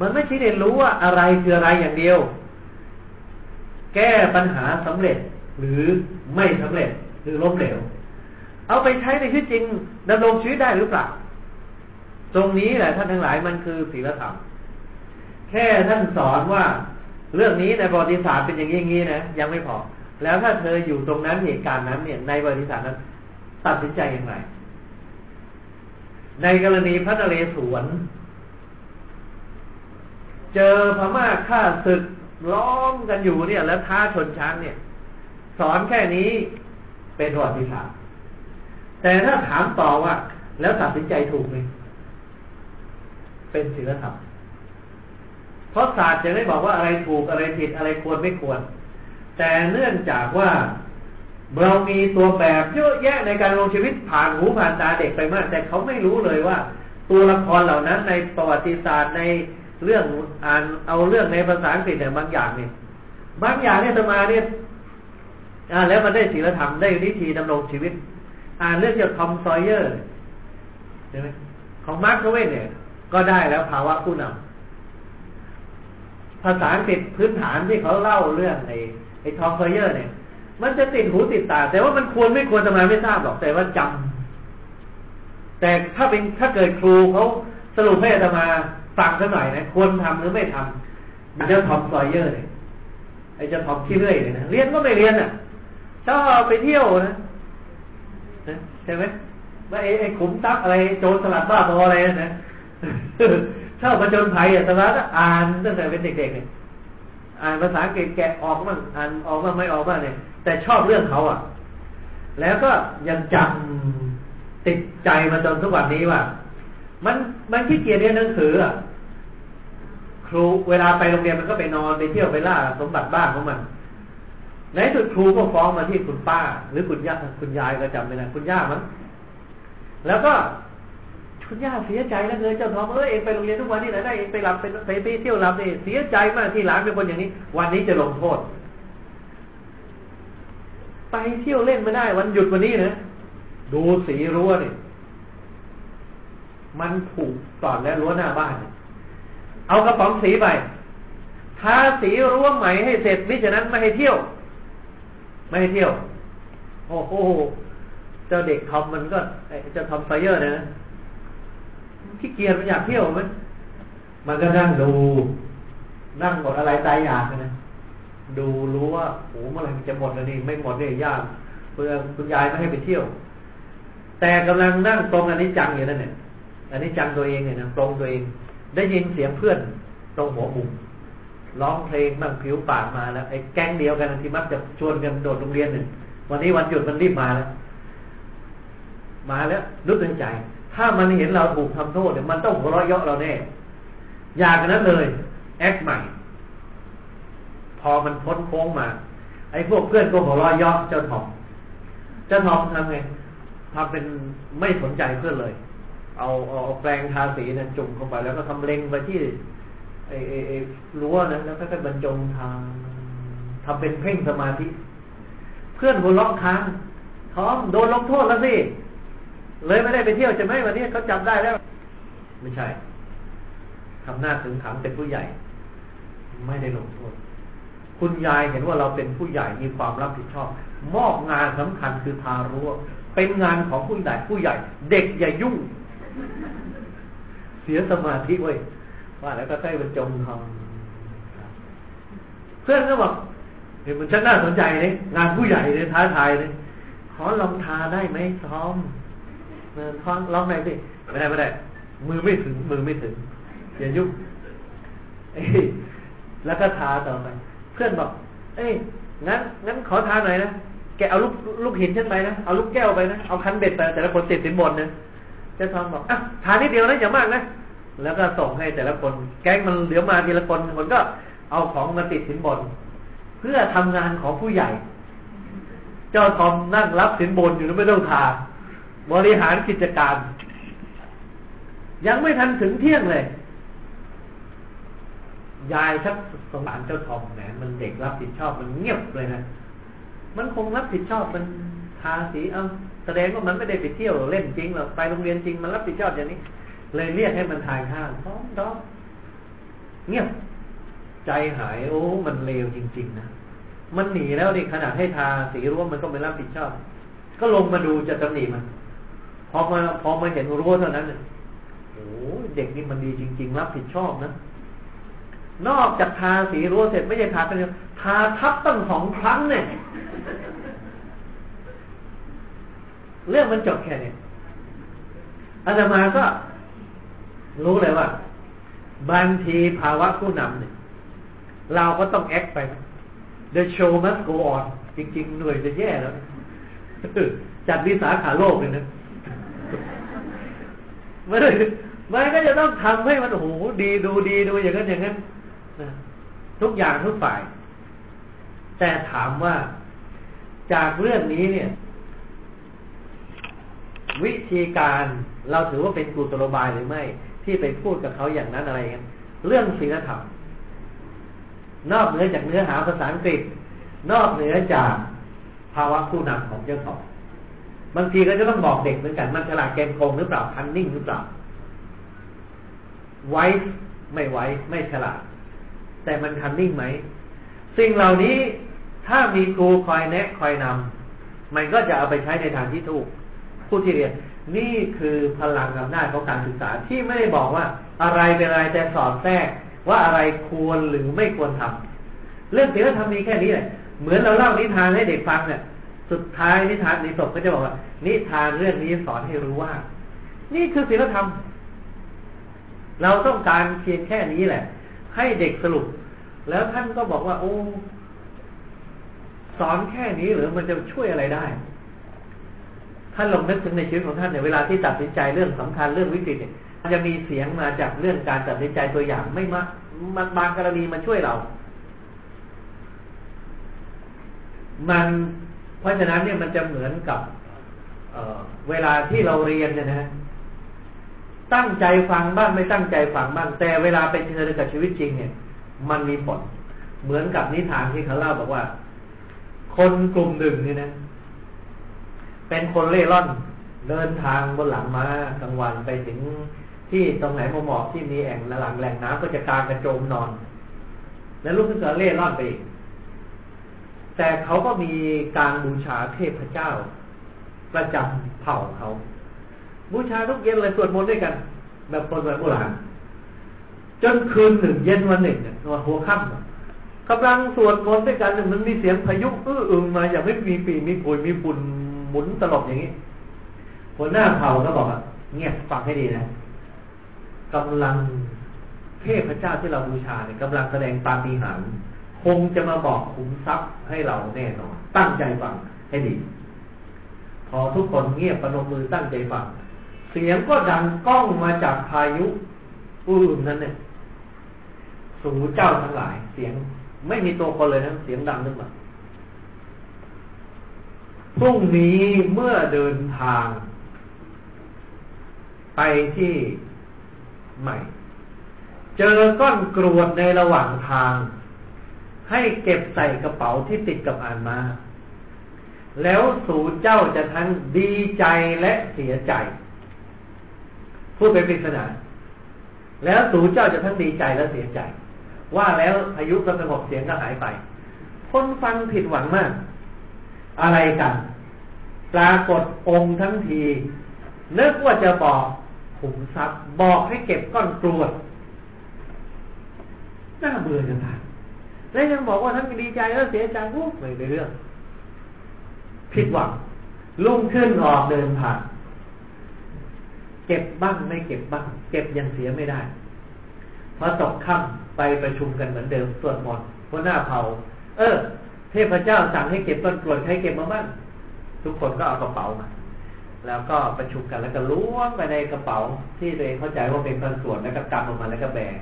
มันไม่ใช่เรียนรู้ว่าอะไรคืออะไรอย่างเดียว แก้ปัญหาสำเร็จหรือไม่สำเร็จหรือล้มเหลว เอาไปใช้ในชีวิตจริงดำรงชีวิตได้หรือเปล่า ตรงนี้แหละท่านทั้งหลายมันคือศีลธรรม แค่ท่านสอนว่าเรื่องนี้ในประวัติศาสตร์เป็นอย่างนี้นะยังไม่พอ แล้วถ้าเธออยู่ตรงนั้นเหตุการณ์นั้นเนี่ยในประวัติศาสตร์นั้น ตัดสินใจอย่างไร ในกรณีพระนเรศวร เจอพม่าฆ่าศึกล้อมกันอยู่เนี่ย แล้วท้าชนช้างเนี่ย สอนแค่นี้เป็นประวัติศาสตร์แต่ถ้าถามต่อว่า แล้วตัดสินใจถูกไหมเป็นศีลธรรมเพราะศาสตร์จะไม่บอกว่าอะไรถูกอะไรผิดอะไรควรไม่ควร แต่เนื่องจากว่า เรามีตัวแบบเยอะแยะในการลงชีวิตผ่านหูผ่านตาเด็กไปมาก แต่เขาไม่รู้เลยว่า ตัวละครเหล่านั้นในประวัติศาสตร์ในเรื่องอ่านเอาเรื่องในภาษาอังกฤษเนี่ยบางอย่างเนี่ยบางอย่างเนี่ยสมาเนี่ยอ่านแล้วมันได้ศีลธรรมได้วิธีดำรงชีวิต อ่านเรื่องเกี่ยวกับทอมซอยเยอร์ใช่ไหมของมาร์ค ทเวนเนี่ย ก็ได้แล้วภาวะผู้นำภาษาอังกฤษพื้นฐานที่เขาเล่าเรื่องไอ้ไอ้ทอมซอยเยอร์เนี่ย มันจะติดหูติดตา แต่ว่ามันควรไม่ควรจะมาไม่ทราบหรอกแต่ว่าจำแต่ถ้าเป็นถ้าเกิดครูเขาสรุปให้อาตมาฟังสักหน่อยนะควรทำหรือไม่ทำเจ้าทอมซอยเยอร์เนี่ยไอ้เจ้าทอมขี้เลื่อยเนี่ยนะเรียนก็ไม่เรียนอะชอบไปเที่ยวนะใช่ไหมว่าไอ้ไอ้ขุมทรัพย์อะไรโจรสลัดบ้าบออะไรนะชอบประจนภัยอะแต่ว่าอ่านตั้งแต่เป็นเด็กๆเนี่ยอ่านภาษาอังกฤษแกะออกบ้างอ่านออกบ้างไม่ออกบ้างเนี่ย แต่ชอบเรื่องเขาอะ แล้วก็ยังจำติดใจมาจนทุกวันนี้ว่า มันมันขี้เกียจเรียนหนังสืออะครูเวลาไปโรงเรียนมันก็ไปนอนไปเที่ยวไปล่าสมบัติบ้านของมันในสุดครูก็ฟ้องมาที่คุณป้า หรือคุณย่าคุณยายก็จำไม่ได้คุณย่ามั้งแล้วก็คุณย่าเสียใจแล้วเลยเจ้าทองเออเองไปโรงเรียนทุกวันนี่ไหนได้เองไปหลับไปไปไปเที่ยวหลับนี่เสียใจมากที่หลานเป็นคนอย่างนี้ วันนี้จะลงโทษ ไปเที่ยวเล่นไม่ได้ วันหยุดวันนี้นะดูสีรั้วเนี่ยมันผูกก่อนแล้วรั้วหน้าบ้าน เอากระป๋องสีไปทาสีรั้วใหม่ให้เสร็จมิฉะนั้นไม่ให้เที่ยว ไม่ให้เที่ยว โอ้โหเจ้าเด็กทอมมันก็เจ้าทอมไฟเยอร์นะขี้เกียจมันอยากเที่ยวมันมันก็นั่งดู นั่งหมดอะไรใจอยากนะ ดูรู้ว่าโอ้เมื่อไหร่มันจะหมดแล้วนี่ไม่หมดเนี่ยยากเพื่อคุณยายไม่ให้ไปเที่ยว แต่กำลังนั่งตรงอันนี้จังอยู่นั่นเนี่ยอันนี้จังตัวเองเนี่ยนะตรงตัวเอง ได้ยินเสียงเพื่อนตรงหัวมุมร้องเพลงบ้างผิวปากมาแล้วไอ้แก๊งเดียวกันที่มักจะชวนกันโดดโรงเรียนเนี่ยวันนี้วันหยุดมันรีบมาแล้วมาแล้วนึกในใจ ถ้ามันเห็นเราถูกทำโทษเนี่ยมันต้องหัวเราะเยาะเราแน่อยากกันนั้นเลย แอคใหม่ พอมันพ้นโค้งมา ไอ้พวกเพื่อนก็หัวเราะเยาะเจ้าทอมเจ้าทอมทำไงทำเป็นไม่สนใจเพื่อนเลย เอาเอาแปรงทาสีนี่ยจุ่มเข้าไป แล้วก็ทำเล็งไปที่ไอ้ไอ้ไอ้รั้วนะแล้วก็บรรจงทางทำเป็นเพ่งสมาธิ เพื่อนหัวเราะค้างทอมโดนลงโทษแล้วสิเลยไม่ได้ไปเที่ยวใช่ไหมวันนี้เขาจับได้แล้ว ไม่ใช่ทำหน้าถึงขังเป็นผู้ใหญ่ ไม่ได้ลงโทษ คุณยายเห็นว่าเราเป็นผู้ใหญ่มีความรับผิดชอบ มอบงานสำคัญคือทารั้วเป็นงานของผู้ใหญ่ผู้ใหญ่ เด็กอย่ายุ่ง เสียสมาธิเว้ยว่าแล้วก็ใกล้บรรจงทำเพื่อนก็บอกเห็นมันช่างน่าสนใจเลยงานผู้ใหญ่เลยท้าทายเลยขอลองทาได้ไหมทอมเออท้อมลองหน่อยสิไม่ได้ไม่ได้ มือไม่ถึง มือไม่ถึงอย่ายุ่งแล้วก็ทาต่อไป เพื่อนบอก เอ้ยงั้นงั้นขอทานหน่อยนะแกเอาลูกลูกหินฉันไปนะเอาลูกแก้วไปนะเอาคันเบ็ดไปแต่ละคนติดสินบนนะจะทำบอกอะทานนิดเดียวนะอย่ามากนะแล้วก็ส่งให้แต่ละคน แก๊งมันเหลือมาทีละคนคนก็เอาของมาติดสินบน เพื่อทำงานของผู้ใหญ่ เจ้าทอมนั่งรับสินบนอยู่แล้วไม่ต้องทาบริหารกิจการ ยังไม่ทันถึงเที่ยงเลย ยายชักสงสารเจ้าทอมแหมมันเด็กรับผิดชอบมันเงียบเลยนะมันคงรับผิดชอบมันทาสีเอาแสดงว่ามันไม่ได้ไปเที่ยวเล่นจริงหรอกไปโรงเรียนจริงมันรับผิดชอบอย่างนี้ เลยเรียกให้มันทานข้าวท้องท้องเงียบใจหาย โอ้ มันเลวจริง ๆ นะมันหนีแล้วนี่ขนาดให้ทาสีรั้วมันก็ไม่รับผิดชอบ ก็ลงมาดูจะตำหนิมันพอมาพอมาเห็นรั้วเท่านั้นโอ้เด็กนี่มันดีจริง ๆ รับผิดชอบนะ นอกจากทาสีรั้วเสร็จไม่ใช่ทากันเดียวทาทับตั้งสองครั้งเนี่ยเรื่องมันจบแค่นี้อาตมาก็รู้เลยว่าบางทีภาวะผู้นำเนี่ย เราก็ต้องแอคไป The show must go on จริงๆ หน่วยจะแย่แล้ว จัดวิสาขาโลกเลยนะมันมันก็จะต้องทำให้มันโอ้โหดีดูดีดูอย่างนั้นอย่างนั้น ทุกอย่างทุกฝ่าย แต่ถามว่าจากเรื่องนี้เนี่ย วิธีการเราถือว่าเป็นกุศโลบายหรือไม่ ที่ไปพูดกับเขาอย่างนั้นอะไรเงี้ยเรื่องศีลธรรมนอกเหนือจากเนื้อหาภาษาอังกฤษ นอกเหนือจากภาวะผู้นำของเจ้าของบางทีก็จะต้องบอกเด็กเหมือนกันมันฉลาดเกมโกงหรือเปล่าคันนิ่งหรือเปล่าไว้ไม่ไว้ไม่ฉลาด แต่มันคันนิ่งไหม สิ่งเหล่านี้ถ้ามีครูคอยแนะคอยนำมันก็จะเอาไปใช้ในทางที่ถูก ผู้ที่เรียน นี่คือพลังอำนาจของการศึกษาที่ไม่ได้บอกว่า อะไรเป็นอะไรแต่สอนแทรกว่าอะไรควรหรือไม่ควรทำเรื่องศีลธรรมมีแค่นี้แหละเหมือนเราเล่านิทานให้เด็กฟังเนี่ยสุดท้ายนิทานนิสบก็จะบอกว่า นิทานเรื่องนี้สอนให้รู้ว่า นี่คือศีลธรรม เราต้องการเพียงแค่นี้แหละ ให้เด็กสรุป แล้วท่านก็บอกว่า โอ้สอนแค่นี้หรือมันจะช่วยอะไรได้ ท่านลองนึกถึงในชีวิตของท่านเนี่ยเวลาที่ตัดสินใจเรื่องสำคัญเรื่องวิกฤตเนี่ยจะมีเสียงมาจากเรื่องการตัดสินใจตัวอย่างไม่มากมันบางกรณีมันช่วยเรา มันเพราะฉะนั้นเนี่ยมันจะเหมือนกับเเวลาที่เราเรียนเนี่ยนะ ตั้งใจฟังบ้างไม่ตั้งใจฟังบ้าง แต่เวลาไปเจอกับชีวิตจริงเนี่ย มันมีผลเหมือนกับนิทานที่เขาเล่าบอกว่า คนกลุ่มหนึ่งเนี่ยนะ เป็นคนเล่ร่อน เดินทางบนหลังม้ากลางวันไปถึงที่ตรงไหนมหมอกที่มีแอ่งหลังแหล่งน้ำก็จะกางกระโจมนอน แล้วลูกก็จะเล่ร่อนไปอีกแต่เขาก็มีการบูชาเทพเจ้า ประจำเผ่าเขา บูชาทุกเย็นเลยสวดมนต์ด้วยกัน แบบคนแบบโบราณจนคืนหนึ่งเย็นวันหนึ่งเนี่ยหัวค่ำกำลังสวดมนต์ด้วยกันมันมีเสียงพายุอื้ออึงมาอย่างไม่มีปีมีปุยมีฝุ่นหมุนตลบอย่างนี้หัวหน้าเผ่าก็บอกว่าเงียบฟังให้ดีนะกำลังเทพเจ้าที่เราบูชาเนี่ยกำลังแสดงปาฏิหาริย์คงจะมาบอกขุมทรัพย์ให้เราแน่นอนตั้งใจฟังให้ดี พอทุกคนเงียบประนมมือตั้งใจฟัง เสียงก็ดังก้องมาจากพายุอื่นนั้นเนี่ยสู่เจ้าทั้งหลาย เสียงไม่มีตัวคนเลยนะเสียงดังขึ้นมาพรุ่งนี้เมื่อเดินทาง ไปที่ใหม่ เจอก้อนกรวดในระหว่างทาง ให้เก็บใส่กระเป๋าที่ติดกับอ่านมา แล้วสูเจ้าจะทั้งดีใจและเสียใจ พูดเป็นปริศนาแล้วสูเจ้าจะทั้งดีใจและเสียใจ ว่าแล้วพายุก็สงบเสียงก็หายไป คนฟังผิดหวังมาก อะไรกัน ปรากฏองค์ทั้งทีนึกว่าจะบอกขุมทรัพย์บอกให้เก็บก้อนกรวดน่าเบื่อจังเลยแล้วยังบอกว่าทั้งดีใจแล้วเสียใจวูบไม่ในเรื่อง ผิดหวังลุ่งขึ้นออกเดินผ่าน ก็บบ้างไม่เก็บบ้าง เก็บยังเสียไม่ได้พอตกค่ำไปประชุมกันเหมือนเดิมสวดมนต์หัวหน้าเผาเออ เทพเจ้าสั่งให้เก็บต้นกรวดใครเก็บมาบ้างทุกคนก็เอากระเป๋ามาแล้วก็ประชุมกันแล้วก็ล้วงไปในกระเป๋า ที่ตัวเองเข้าใจว่าเป็นต้นกรวดแล้วก็กำออกมาแล้วก็แบก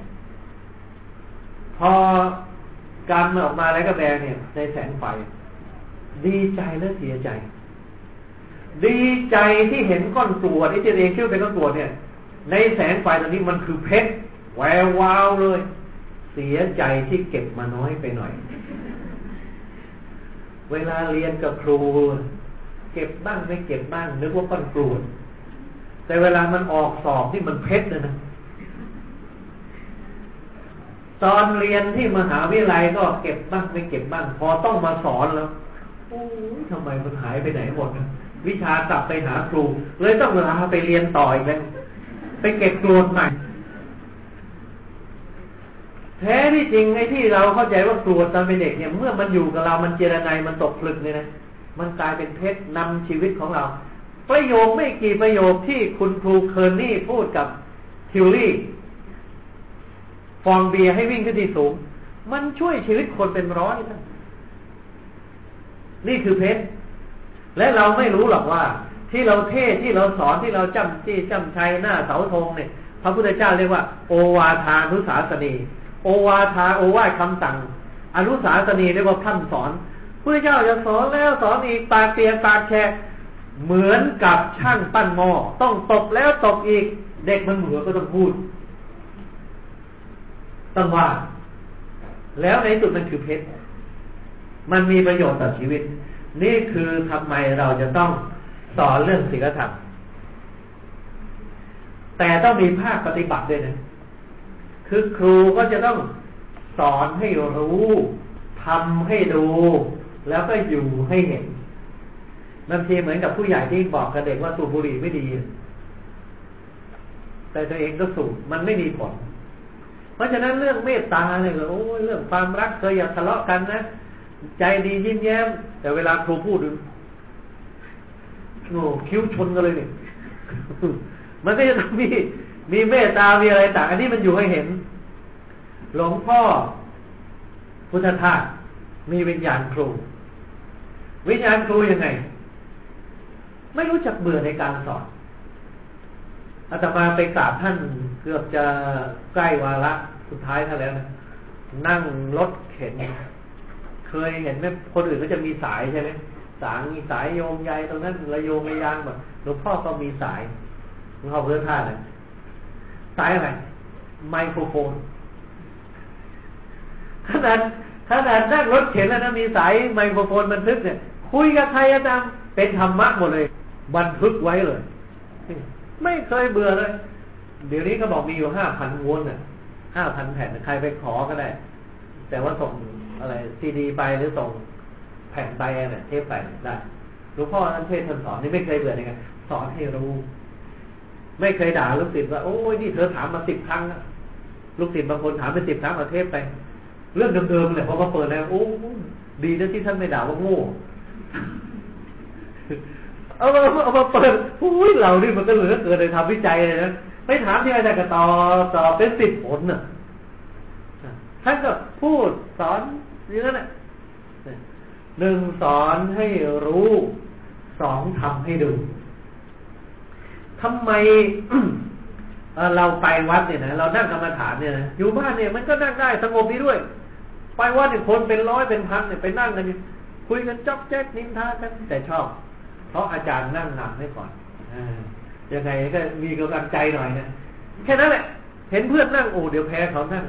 พอการมันออกมาแล้วก็แบงเนี่ยในแสงไฟดีใจและเสียใจ ดีใจที่เห็นก้อนกรวดที่เองคิดว่าเป็นก้อนกรวดเนี่ย ในแสงไฟตอนนี้มันคือเพชรแวววาวเลย เสียใจที่เก็บมาน้อยไปหน่อย เวลาเรียนกับครู เก็บบ้างไม่เก็บบ้างนึกว่าก้อนกรวดแต่เวลามันออกสอบที่มันเพชรเลยนะตอนเรียนที่มหาวิทยาลัยก็เก็บบ้างไม่เก็บบ้าง พอต้องมาสอนแล้วโอ้ยทำไมมันหายไปไหนหมด วิชากลับไปหาครู เลยต้องลาไปเรียนต่ออีกแล้วไปเก็บกรวดใหม่แท้ที่จริงไอ้ที่เราเข้าใจว่ากรวดตอนเป็นเด็กเนี่ยเมื่อมันอยู่กับเรามันเจรไนมันตกผลึกเนี่ยนะมันกลายเป็นเพชรนำชีวิตของเรา ประโยคไม่กี่ประโยคที่คุณครูเคิร์นี่พูดกับทิวลี่ฟองเบียให้วิ่งขึ้นที่สูง มันช่วยชีวิตคนเป็นร้อยท่านนี่คือเพชร และเราไม่รู้หรอกว่า ที่เราเทศที่เราสอนที่เราจำจี้จำชัยหน้าเสาธงเนี่ยพระพุทธเจ้าเรียกว่า โอวาทานุสาสนี โอวาทาโอวาทคำสั่ง อนุสาสนีเรียกว่าท่านสอนพระเจ้าจะสอนแล้วสอนอีกปากเตียนปากแฉะเหมือนกับช่างปั้นหม้อต้องตบแล้วตบอีก เด็กมันเหมือก็ต้องพูดต้องว่า แล้วในสุดมันคือเพชรมันมีประโยชน์ต่อชีวิต นี่คือทำไมเราจะต้องสอนเรื่องศีลธรรม แต่ต้องมีภาคปฏิบัติด้วยนะ คือครูก็จะต้องสอนให้รู้ทำให้ดู แล้วก็อยู่ให้เห็นบางทีเหมือนกับผู้ใหญ่ที่บอกกับเด็กว่าสูบบุหรี่ไม่ดี แต่ตัวเองก็สูบมันไม่มีผล เพราะฉะนั้นเรื่องเมตตาเนี่ยโอ้ยเรื่องความรักเคยอย่าทะเลาะกันนะ ใจดียิ้มแย้ม แต่เวลาครูพูดโง่คิ้วชนกันเลยเนี่ยมันก็จะต้องมีมีเมตตา มีอะไรต่าง อันนี้มันอยู่ให้เห็น หลวงพ่อ พุทธทาสมีวิญญาณครู วิญญาณครูยังไง ไม่รู้จักเบื่อในการสอนอาตมาไปกราบท่านเกือบจะใกล้วาระสุดท้ายท่านแล้วนะนั่งรถเข็น เคยเห็นไหมคนอื่นก็จะมีสายใช่ไหมสายมีสายโยงใยตรงนั้นระโยงระยางแบบหลวงพ่อก็มีสายหลวงพ่อเพื่อท่านนะสายอะไรไมโครโฟนขนาดขนาดนั่งรถเข็นแล้วนะมีสายไมโครโฟนบันทึกเนี่ย คุยกับใครอาจารย์เป็นธรรมะหมดเลย บันทึกไว้เลย ไม่เคยเบื่อเลย เดี๋ยวนี้ก็บอกมีอยู่ห้าพันวนอะห้าพันแผ่นใครไปขอก็ได้ แต่ว่าส่ง อะไรซีดีไปหรือส่งแผ่นไปเนี่ยเทปไปได้หลวงพ่อท่านเทศท่านสอนนี่ไม่เคยเบื่อเลยไงสอนให้รู้ ไม่เคยด่าลูกศิษย์ว่าโอ้ยนี่เธอถามมาสิบครั้งลูกศิษย์บางคนถามไปสิบครั้งเอาเทปไป เรื่องเดิมๆเลยพอมาเปิดแล้วโอ้ดีนะที่ท่านไม่ด่าว่าโง่เอามาเอามาเปิดอุ้ยเรานี่มันก็เหลือเกินเลยทำวิจัยเลยนะไม่ถามที่อาจารย์ก็ตอตอบเป็นสิบผลน่ะท่านก็พูดสอน อย่างนั้นแหละหนึ่งสอนให้รู้ สองทำให้ดูทำไมเราไปวัดเนี่ยนะเรานั่งกรรมฐานเนี่ยนะอยู่บ้านเนี่ยมันก็นั่งได้สงบดีด้วย ไปวัดเนี่ยคนเป็นร้อยเป็นพันเนี่ยไปนั่งกันคุยกันจ๊อกแจ๊กนินทากันแต่ชอบ เพราะอาจารย์นั่งนำให้ก่อนอยังไงก็มีกำลังใจหน่อยนะแค่นั้นแหละ เห็นเพื่อนนั่งโอ้เดี๋ยวแพ้เขานั่ง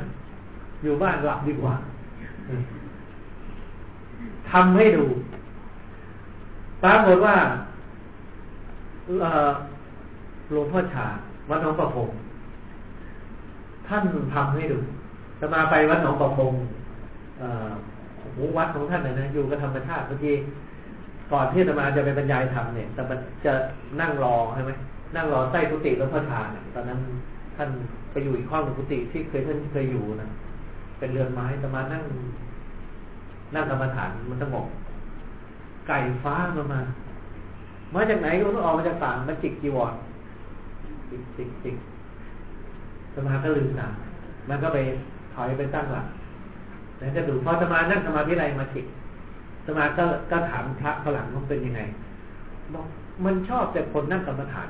อยู่บ้านหลับดีกว่า ทำให้ดูปรากฏว่าหลวงพ่อชาวัดหนองประพงท่านทำให้ดูจะมาไปวัดหนองประพงโอ้วัดของท่านนะอยู่กับธรรมชาติบางทีก่อนที่จะมาจะไปบรรยายธรรมเนี่ย แต่มันจะนั่งรอใช่ไหมนั่งรอใต้กุฏิหลวงพ่อชาเนี่ยตอนนั้นท่านไปอยู่อีกห้องหนึ่งกุฏิที่เคยท่านเคยอยู่นะเป็นเรือนไม้แต่มานั่ง นั่งกรรมฐานมันสงบไก่ฟ้ามามา มาจากไหนก็ต้องออกมาจากป่ามาจิกจีวรจิกจิกจิกสมาก็ลืมตามันก็ไปถอยไปตั้งหลักแล้วจะดูพอสมานั่งสมาธิไรมาจิกสมาก็ก็ถามพระฝรั่งมันเป็นยังไงบอกมันชอบแต่คนนั่งกรรมฐาน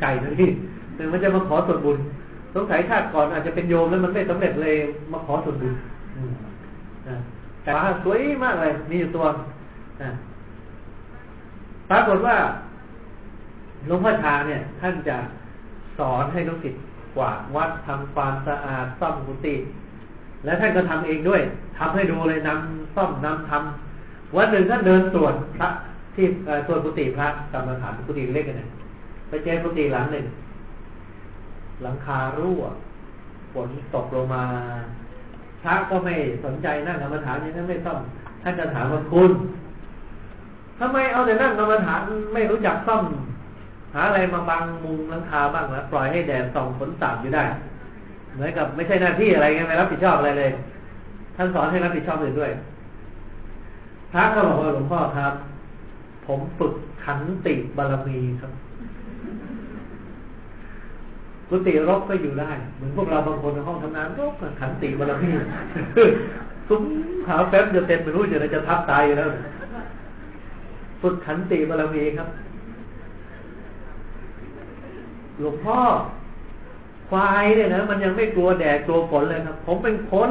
ไก่นั่นนี่แต่มันจะมาขอส่วนบุญสงสัยชาติก่อนอาจจะเป็นโยมแล้วมันไม่สำเร็จเลยมาขอส่วนบุญ แต่ว่าสวยมากเลย มีอยู่ตัวปรากฏว่าหลวงพ่อชาเนี่ย ท่านจะสอนให้ลูกศิษย์กวาดวัดทำความสะอาดซ่อมกุฏิและท่านก็ทำเองด้วยทำให้ดูเลยนำซ่อมนำทำวันหนึ่งท่านเดินตรวจพระที่ตรวจกุฏิพระกรรมฐานกุฏิเล็กกันเนี่ยไปเจอกุฏิหลังหนึ่ง หลังคารั่วฝนตกลงมา พระก็ไม่สนใจนั่งกรรมฐานอย่างนั้นไม่ต้องท่านจะถามว่าคุณทำไมเอาแต่นั่งกรรมฐานไม่รู้จักซ่อมหาอะไรมาบังมุงหลังคาบ้างนะปล่อยให้แดดส่องฝนสาดอยู่ได้ เหมือนกับไม่ใช่หน้าที่อะไรไงไม่รับผิดชอบอะไรเลย ท่านสอนให้รับผิดชอบอื่นด้วยพระก็บอกว่าหลวงพ่อครับ ผมฝึกขันติบารมีครับ กุฏิรกก็อยู่ได้ เหมือนพวกเราบางคนในห้องทำงานรกขันติบารมีซุ้มขาแป๊บจะเต็มไม่รู้จะจะทับตายแล้วฝึกขันติบารมีครับ หลวงพ่อควายเนี่ยนะมันยังไม่กลัวแดดกลัวฝนเลยครับ ผมเป็นคน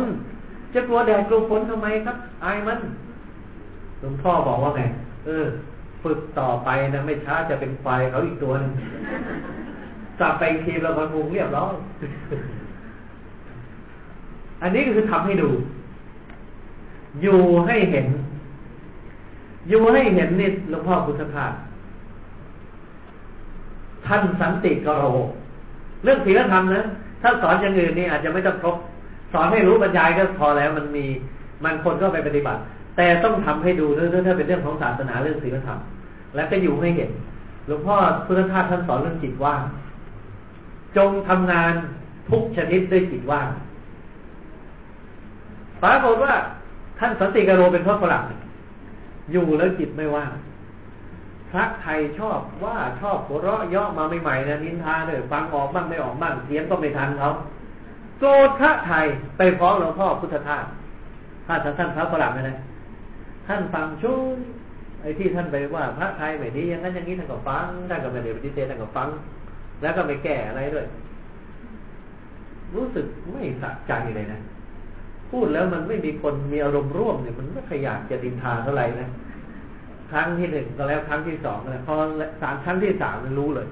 จะกลัวแดดกลัวฝนทำไมครับ อายมัน หลวงพ่อบอกว่าไง เออ ฝึกต่อไปนะไม่ช้าจะเป็นควายเขาอีกตัวนึง กลับไปทีเราก็มุงเรียบร้อย อันนี้ก็คือทำให้ดู อยู่ให้เห็น อยู่ให้เห็นนี่หลวงพ่อพุทธทาสท่านสันติกโร เรื่องศีลธรรมนะถ้าสอนอย่างอื่นนี่อาจจะไม่ต้องครบสอนให้รู้บรรยายก็พอแล้วมันมีมันคนก็ไปปฏิบัติ แต่ต้องทำให้ดูด้วยถ้าเป็นเรื่องของศาสนาเรื่องศีลธรรม แล้วก็อยู่ให้เห็น หลวงพ่อพุทธทาสท่านสอนเรื่องจิตว่าง จงทำงานทุกชนิดด้วยจิตว่างปรากฏว่า ท่านสันติกโรเป็นพระฝรั่งอยู่แล้วจิตไม่ว่างพระไทยชอบว่าชอบหัวเราะเยาะมาใหม่ๆนะนินทาเลยฟังออกบ้างไม่ออกบ้างเสียงก็ไม่ทันเขาโกรธพระไทยไปฟ้องหลวงพ่อพุทธทาสท่านท่านพระฝรั่งนะท่านฟังช่วยไอ้ที่ท่านไปว่าพระไทยไม่ดีอย่างนั้นอย่างนี้ท่านก็ฟังท่านก็ไม่ได้ปฏิเสธท่านก็ฟัง แล้วก็ไม่แก้อะไรด้วย รู้สึกไม่สะใจเลยนะ พูดแล้วมันไม่มีคนมีอารมณ์ร่วมเนี่ยมันไม่ขยันจะดินทาเท่าไหร่นะครั้งที่หนึ่งก็แล้วครั้งที่สองก็แล้วพอสามครั้งที่สามมันรู้เลย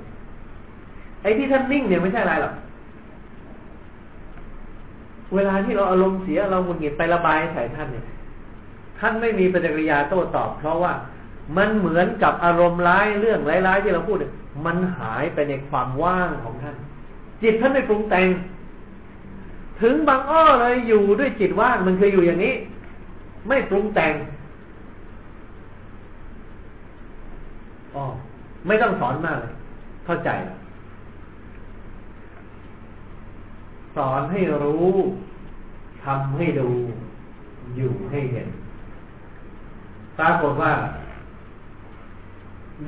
ไอ้ที่ท่านนิ่งเนี่ยไม่ใช่อะไรหรอกเวลาที่เราอารมณ์เสียเราหงุดหงิดไประบายใส่ท่านเนี่ยท่านไม่มีปฏิกิริยาโต้ตอบ เพราะว่า มันเหมือนกับอารมณ์ร้ายเรื่องร้ายๆที่เราพูดมันหายไปในความว่างของท่าน จิตท่านไม่ปรุงแต่ง ถึงบางอ้อเลยอยู่ด้วยจิตว่างมันเคือยู่อย่างนี้ ไม่ปรุงแต่งอ๋อไม่ต้องสอนมากเลยเข้าใจ สอนให้รู้ทำให้ดู อยู่ให้เห็นปรากฏว่า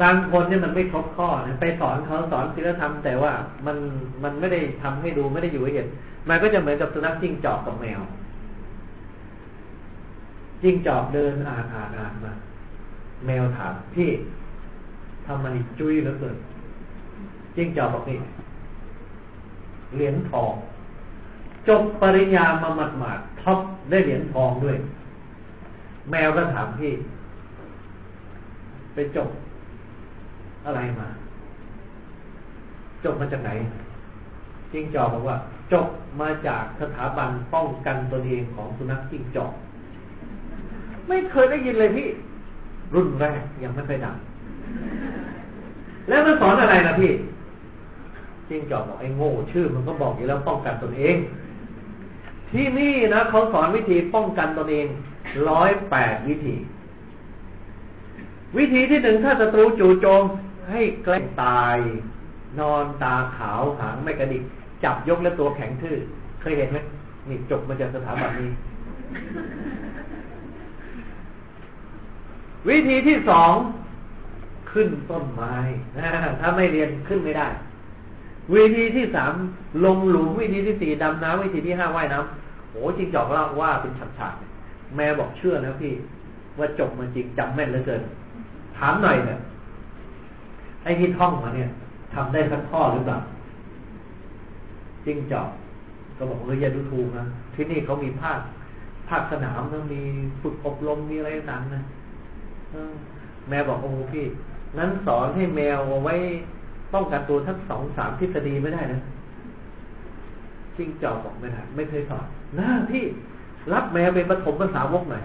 บางคนเนี่ยมันไม่ครบข้อนะไปสอนเขาสอนศีลธรรมแต่ว่ามันมันไม่ได้ทำให้ดูไม่ได้อยู่ให้เห็น มันก็จะเหมือนกับสุนัขจิ้งจอกกับแมวจิ้งจอกเดินอ่านอ่านอ่านมา แมวถามพี่ทำไมจุ้ยเหลือเกินจิ้งจอกบอกนี่เหรียญทองจบปริญญามาหมาดหมาดท็อปได้เหรียญทองด้วย แมวก็ถามพี่ ไปจบ อะไรมา จบมาจากไหนจิ้งจอกบอกว่า จบมาจากสถาบันป้องกันตนเองของสุนัขจิ้งจอก ไม่เคยได้ยินเลยพี่ รุ่นแรกยังไม่เคยดัง แล้วมันสอนอะไรนะพี่จิ้งจอกบอกไอ้โง่ชื่อ มันก็บอกอยู่แล้วป้องกันตนเอง ที่นี่นะเขาสอนวิธีป้องกันตนเองร้อยแปดวิธี วิธีที่หนึ่งถ้าศัตรูจู่โจม ให้แกล้งตาย นอนตาขาวหางไม่กระดิก จับยกและตัวแข็งทื่อ เคยเห็นไหมนี่จบมาจากสถาบันนี้ วิธีที่สองขึ้นต้นไม้ถ้าไม่เรียนขึ้นไม่ได้ วิธีที่สามลงหลุมวิธีที่สี่ดำน้ำวิธีที่ห้าว่ายน้ำโอ้จริงจอกเล่าว่าเป็นฉากๆแม่บอกเชื่อแล้วพี่ ว่าจบมันจริงจำแม่นเหลือเกิน ถามหน่อยเนี่ย อ้ที่ท่องมาเนี่ยทำได้สักข้อหรือเปล่าจริงจอกก็บอกเอออย่าดูถูกนะที่นี่เขามีภาคภาคสนามแล้วมีฝึกอบรมมีอะไรต่างนะแมวบอกโอ้พี่งั้นสอนให้แมวเอาไว้ป้องกันตัวทั้งสองสามทฤษฎีไม่ได้นะจริงจอกบอกไม่ได้ไม่เคยสอนนะพี่รับแมวเป็นปฐมภาษาวกหน่อย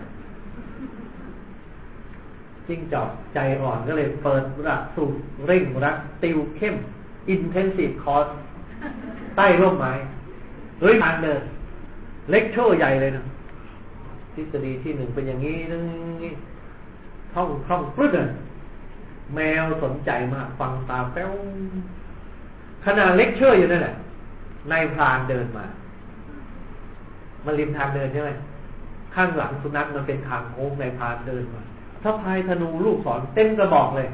จริงจอกใจอ่อนก็เลยเปิดรักสูตรเร่งรักติวเข้ม intensive course ใต้ร่มไม้เฮ้ยทางเดินเล็กโชว์ใหญ่เลยนะทฤษฎีที่หนึ่งเป็นอย่างนี้นึงท่องท่องปลื้ดเลยแมวสนใจมากฟังตาแป้วขณะเล็กเชอร์อยู่นั่นแหละนายพรานเดินมามันริมทางเดินใช่ไหมข้างหลังสุนัขมันเป็นทางโค้งนายพรานเดินมา ถ้าพายธนูลูกศรเต็มกระบอกเลย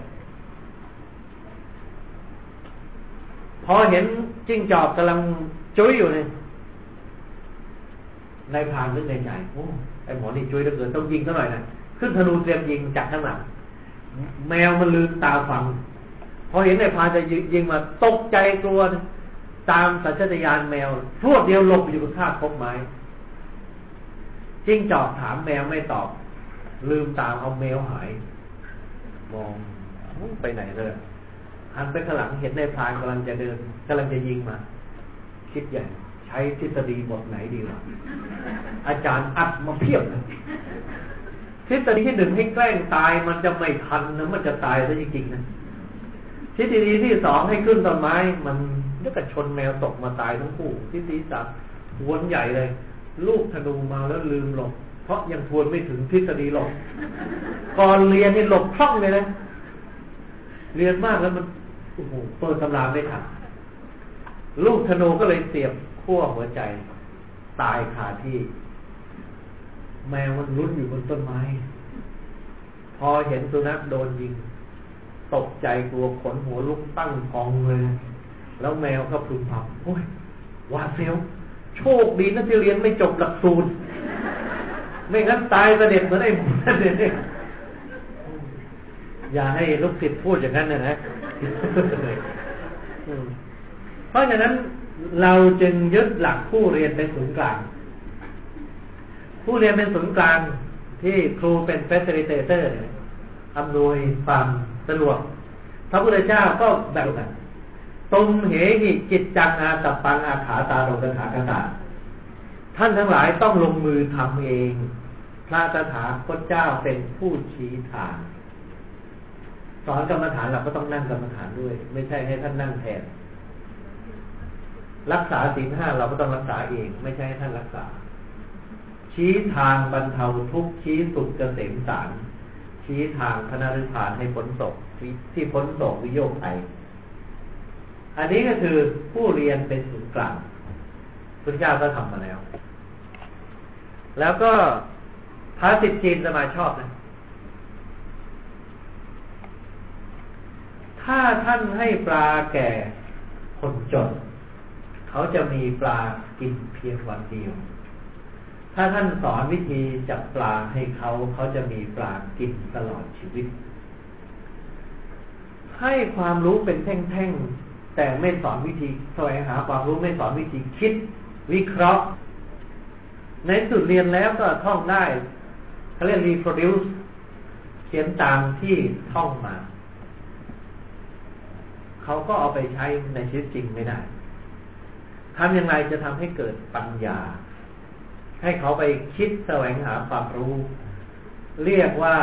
พอเห็นจิ้งจอกกำลังจุ้ยอยู่เลยนายพานนึกในใจโอ้ไอหมอนี่จุ้ยเหลือเกินต้องยิงสักหน่อยนะขึ้นธนูเตรียมยิงจากข้างหลังแมวมันลืมตาฟัง พอเห็นนายพานจะยิงมาตกใจกลัวตามสัญชาตญาณแมวพวดเดียวหลบอยู่บนข้าคบไม้จิ้งจอกถามแมวไม่ตอบ ลืมตาเอาแมวหาย มองไปไหนเลยหันไปข้างหลังเห็นในายพานกำลังจะเดินกำลังจะยิงมา คิดใหญ่ ใช้ทฤษฎีบทไหนดีวะอาจารย์อัดมาเพียบเลยทฤษฎีที่หนึ่งให้แกล้งตายมันจะไม่ทันนะมันจะตายซะจริงๆนะทฤษฎีที่สองให้ขึ้นต้นไม้ มันนึกกับชนแมวตกมาตายทั้งคู่ทฤษฎีสามวนใหญ่เลย ลูกธนูมาแล้วลืมหลบ ราะยังทวนไม่ถึงทฤษฎีหลบก่อนเรียนนี่หลบคล่องเลยนะ เรียนมากแล้วมันโอ้โหเปิดตำราไม่ทันลูกธนูก็เลยเสียบขั้วหัวใจ ตายคาที่ แมวมันลุ้นอยู่บนต้นไม้ พอเห็นสุนัขโดนยิง ตกใจกลัวขนหัวลุกตั้งพองเลย แล้วแมวก็พึมพำโอ้ยวาเซลโชคดีนะที่เรียนไม่จบหลักสูตร ไม่งั้นตายเสด็จเหมือนไอ้หมูนั่นเลยอย่าให้ลูกศิษย์พูดอย่างนั้นนะนะเพราะฉะนั้นเราจึงยึดหลักผู้เรียนเป็นศูนย์กลาง ผู้เรียนเป็นศูนย์กลางที่ครูเป็น facilitator อำนวยความสะดวกพระพุทธเจ้าก็แบบนั้นตุมเหหิจิตจังอาสัปปังอาขาตาโรกถากตา ท่านทั้งหลายต้องลงมือทำเอง พระตถาคตเจ้าเป็นผู้ชี้ทางสอนกรรมฐานเราก็ต้องนั่งกรรมฐานด้วย ไม่ใช่ให้ท่านนั่งแทน รักษาศีลห้าเราก็ต้องรักษาเอง ไม่ใช่ให้ท่านรักษา ชี้ทางบรรเทาทุกข์ชี้สุขเกษมสาร ชี้ทางพระนริพานให้พ้นโศกที่พ้นโศกวิโยคภัยอันนี้ก็คือผู้เรียนเป็นศูนย์กลาง พุทธเจ้าก็ทำมาแล้ว แล้วก็พระสิทธิจีนจะมาชอบนะ ถ้าท่านให้ปลาแก่คนจน เขาจะมีปลากินเพียงวันเดียว ถ้าท่านสอนวิธีจับปลาให้เขา เขาจะมีปลากินตลอดชีวิต ให้ความรู้เป็นแท่งๆแต่ไม่สอนวิธีแสวงหาความรู้ไม่สอนวิธีคิด วิเคราะห์ ในสุดเรียนแล้วก็ท่องได้เขาเรียก reproduce เขียนตามที่ท่องมา เขาก็เอาไปใช้ในชีวิตจริงไม่ได้ทำอย่างไรจะทำให้เกิดปัญญา ให้เขาไปคิดแสวงหาความรู้ เรียกว่า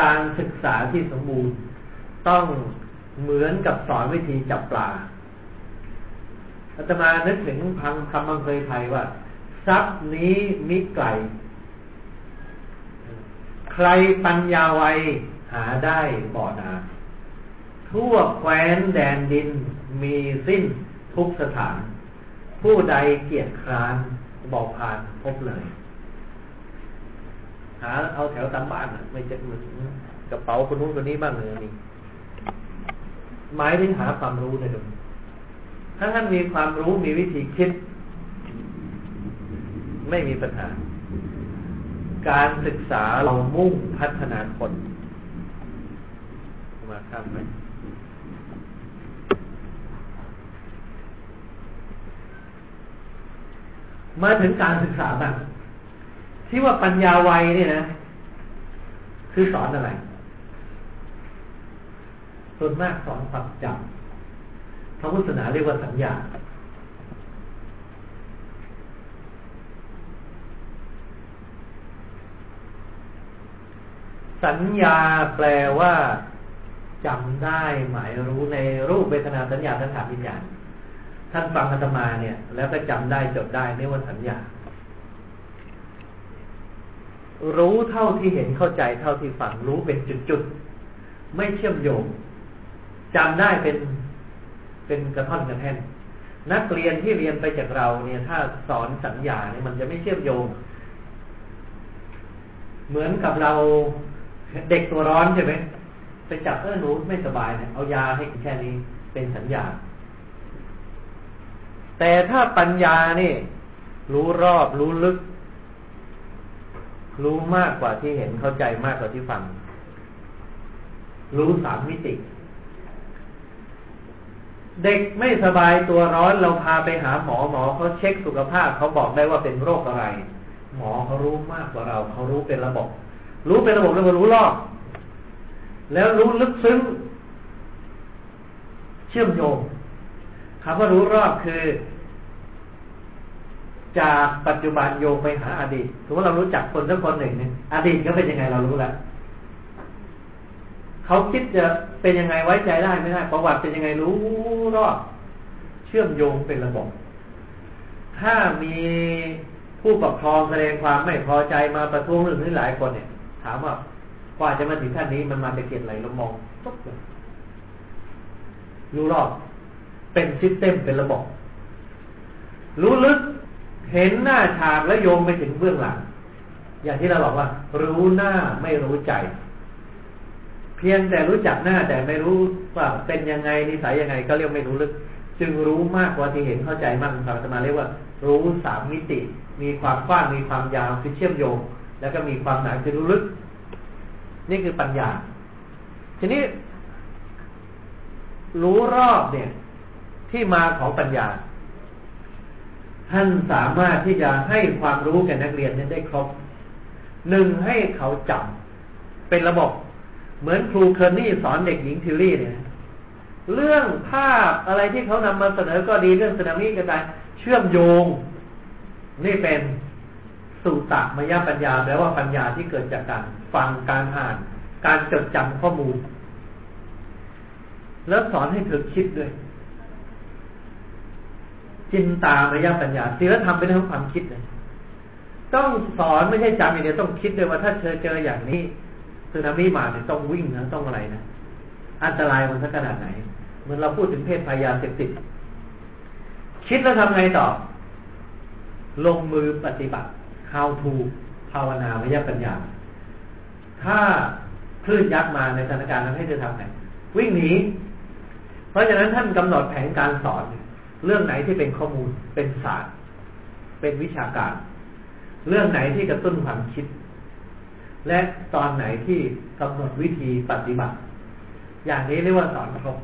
การศึกษาที่สมบูรณ์ ต้องเหมือนกับสอนวิธีจับปลา อาตมานึกถึงพังคำบังเคยไทยว่า ทรัพย์นี้มิไกล ใครปัญญาไวหาได้บ่อนาทั่วแคว้นแดนดินมีสิ้นทุกสถาน ผู้ใดเกียรติคร้านบอกผ่านพบเลย หาเอาแถวตามบ้านไม่จะมือกระเป๋าคนนู้นคนนี้บ้างเลยนี่หมายถึงหาความรู้ในตรง ถ้าท่านมีความรู้มีวิธีคิด ไม่มีปัญหา การศึกษาเรามุ่งพัฒนาคน มาข้ามไหมมาถึงการศึกษาบ้างที่ว่าปัญญาไวเนี่ยนะ คือสอนอะไร ส่วนมากสอนความจำ ระพุทธศาสนาเรียกว่าสัญญา สัญญาแปลว่าจำได้หมายรู้ในรูปเวทนาสัญญาสังขารวิญญาณท่านฟังอาตมาเนี่ย แล้วก็จำได้จดได้นี่ว่าสัญญา รู้เท่าที่เห็นเข้าใจเท่าที่ฟังรู้เป็นจุดๆไม่เชื่อมโยงจำได้เป็น เป็นกระท่อนกระแท่นนักเรียนที่เรียนไปจากเราเนี่ย ถ้าสอนสัญญาเนี่ยมันจะไม่เชื่อมโยง เหมือนกับเราเด็กตัวร้อนใช่ไหมไปจับเออหนูไม่สบายเนี่ยเอายาให้กินแค่นี้เป็นสัญญา แต่ถ้าปัญญานี่ รู้รอบรู้ลึก รู้มากกว่าที่เห็นเข้าใจมากกว่าที่ฟัง รู้สามมิติ เด็กไม่สบายตัวร้อนเราพาไปหาหมอหมอเขาเช็คสุขภาพเขาบอกได้ว่าเป็นโรคอะไร หมอเขารู้มากกว่าเราเขารู้เป็นระบบ รู้เป็นระบบแล้วก็รู้รอบแล้วรู้ลึกซึ้งเชื่อมโยงคำว่ารู้รอบคือ จากปัจจุบันโยงไปหาอดีตถือว่าเรารู้จักคนสักคนหนึ่งเนี่ยอดีตเขาเป็นยังไงเรารู้แล้ว เขาคิดจะเป็นยังไงไว้ใจได้ไม่ได้ประวัติเป็นยังไงรู้รอบเชื่อมโยงเป็นระบบ ถ้ามีผู้ปกครองแสดงความไม่พอใจมาประท้วงเรื่องนี้หลายคนเนี่ย ถามว่ากว่าจะมาถึงขั้นนี้มันมาจากเกียรติอะไรเรามองปุ๊บเลยรู้รอบเป็นซิสเต็มเป็นระบบรู้ลึกเห็นหน้าฉากแล้วโยงไปถึงเบื้องหลัง อย่างที่เราบอกว่า รู้หน้าไม่รู้ใจ พียงแต่รู้จักหน้าแต่ไม่รู้ว่าเป็นยังไงนิสัยยังไงก็เรียกไม่รู้ลึก จึงรู้มากกว่าที่เห็นเข้าใจมากภาษามาเรียกว่า รู้สามมิติ มีความกว้างมีความยาวคือเชื่อมโยง แล้วก็มีความหนาคือรู้ลึก นี่คือปัญญา ทีนี้ รู้รอบเนี่ย ที่มาของปัญญา ท่านสามารถที่จะให้ความรู้แก่นักเรียนนั้นได้ครบหนึ่งให้เขาจำเป็นระบบ เหมือนครูเคอร์นี่สอนเด็กหญิงทิลลี่เนี่ย เรื่องภาพอะไรที่เขานำมาเสนอก็ดีเรื่องสึนามิก็ได้เชื่อมโยง นี่เป็นสุตตมยปัญญาแปลว่าปัญญาที่เกิดจากการฟังการอ่าน การจดจำข้อมูล แล้วสอนให้เธอคิดด้วย จินตามยปัญญาศีลธรรมเป็นเรื่องความคิดเลยต้องสอนไม่ใช่จำอย่างเดียวต้องคิดด้วยว่าถ้าเธอเจออย่างนี้ สึนามิมาเนี่ยต้องวิ่งนะต้องอะไรนะอันตรายมันสักขนาดไหน เหมือนเราพูดถึงเพศพยาเสพติดคิดแล้วทำไงต่อ ลงมือปฏิบัติ how to ภาวนาวิยปัญญา ถ้าคลื่นยักษ์มาในสถานการณ์นั้นให้เธอทำไงวิ่งหนี เพราะฉะนั้นท่านกำหนดแผนการสอน เรื่องไหนที่เป็นข้อมูลเป็นศาสตร์ เป็นวิชาการ เรื่องไหนที่กระตุ้นความคิด และตอนไหนที่กำหนดวิธีปฏิบัติ อย่างนี้เรียกว่าสอนครบ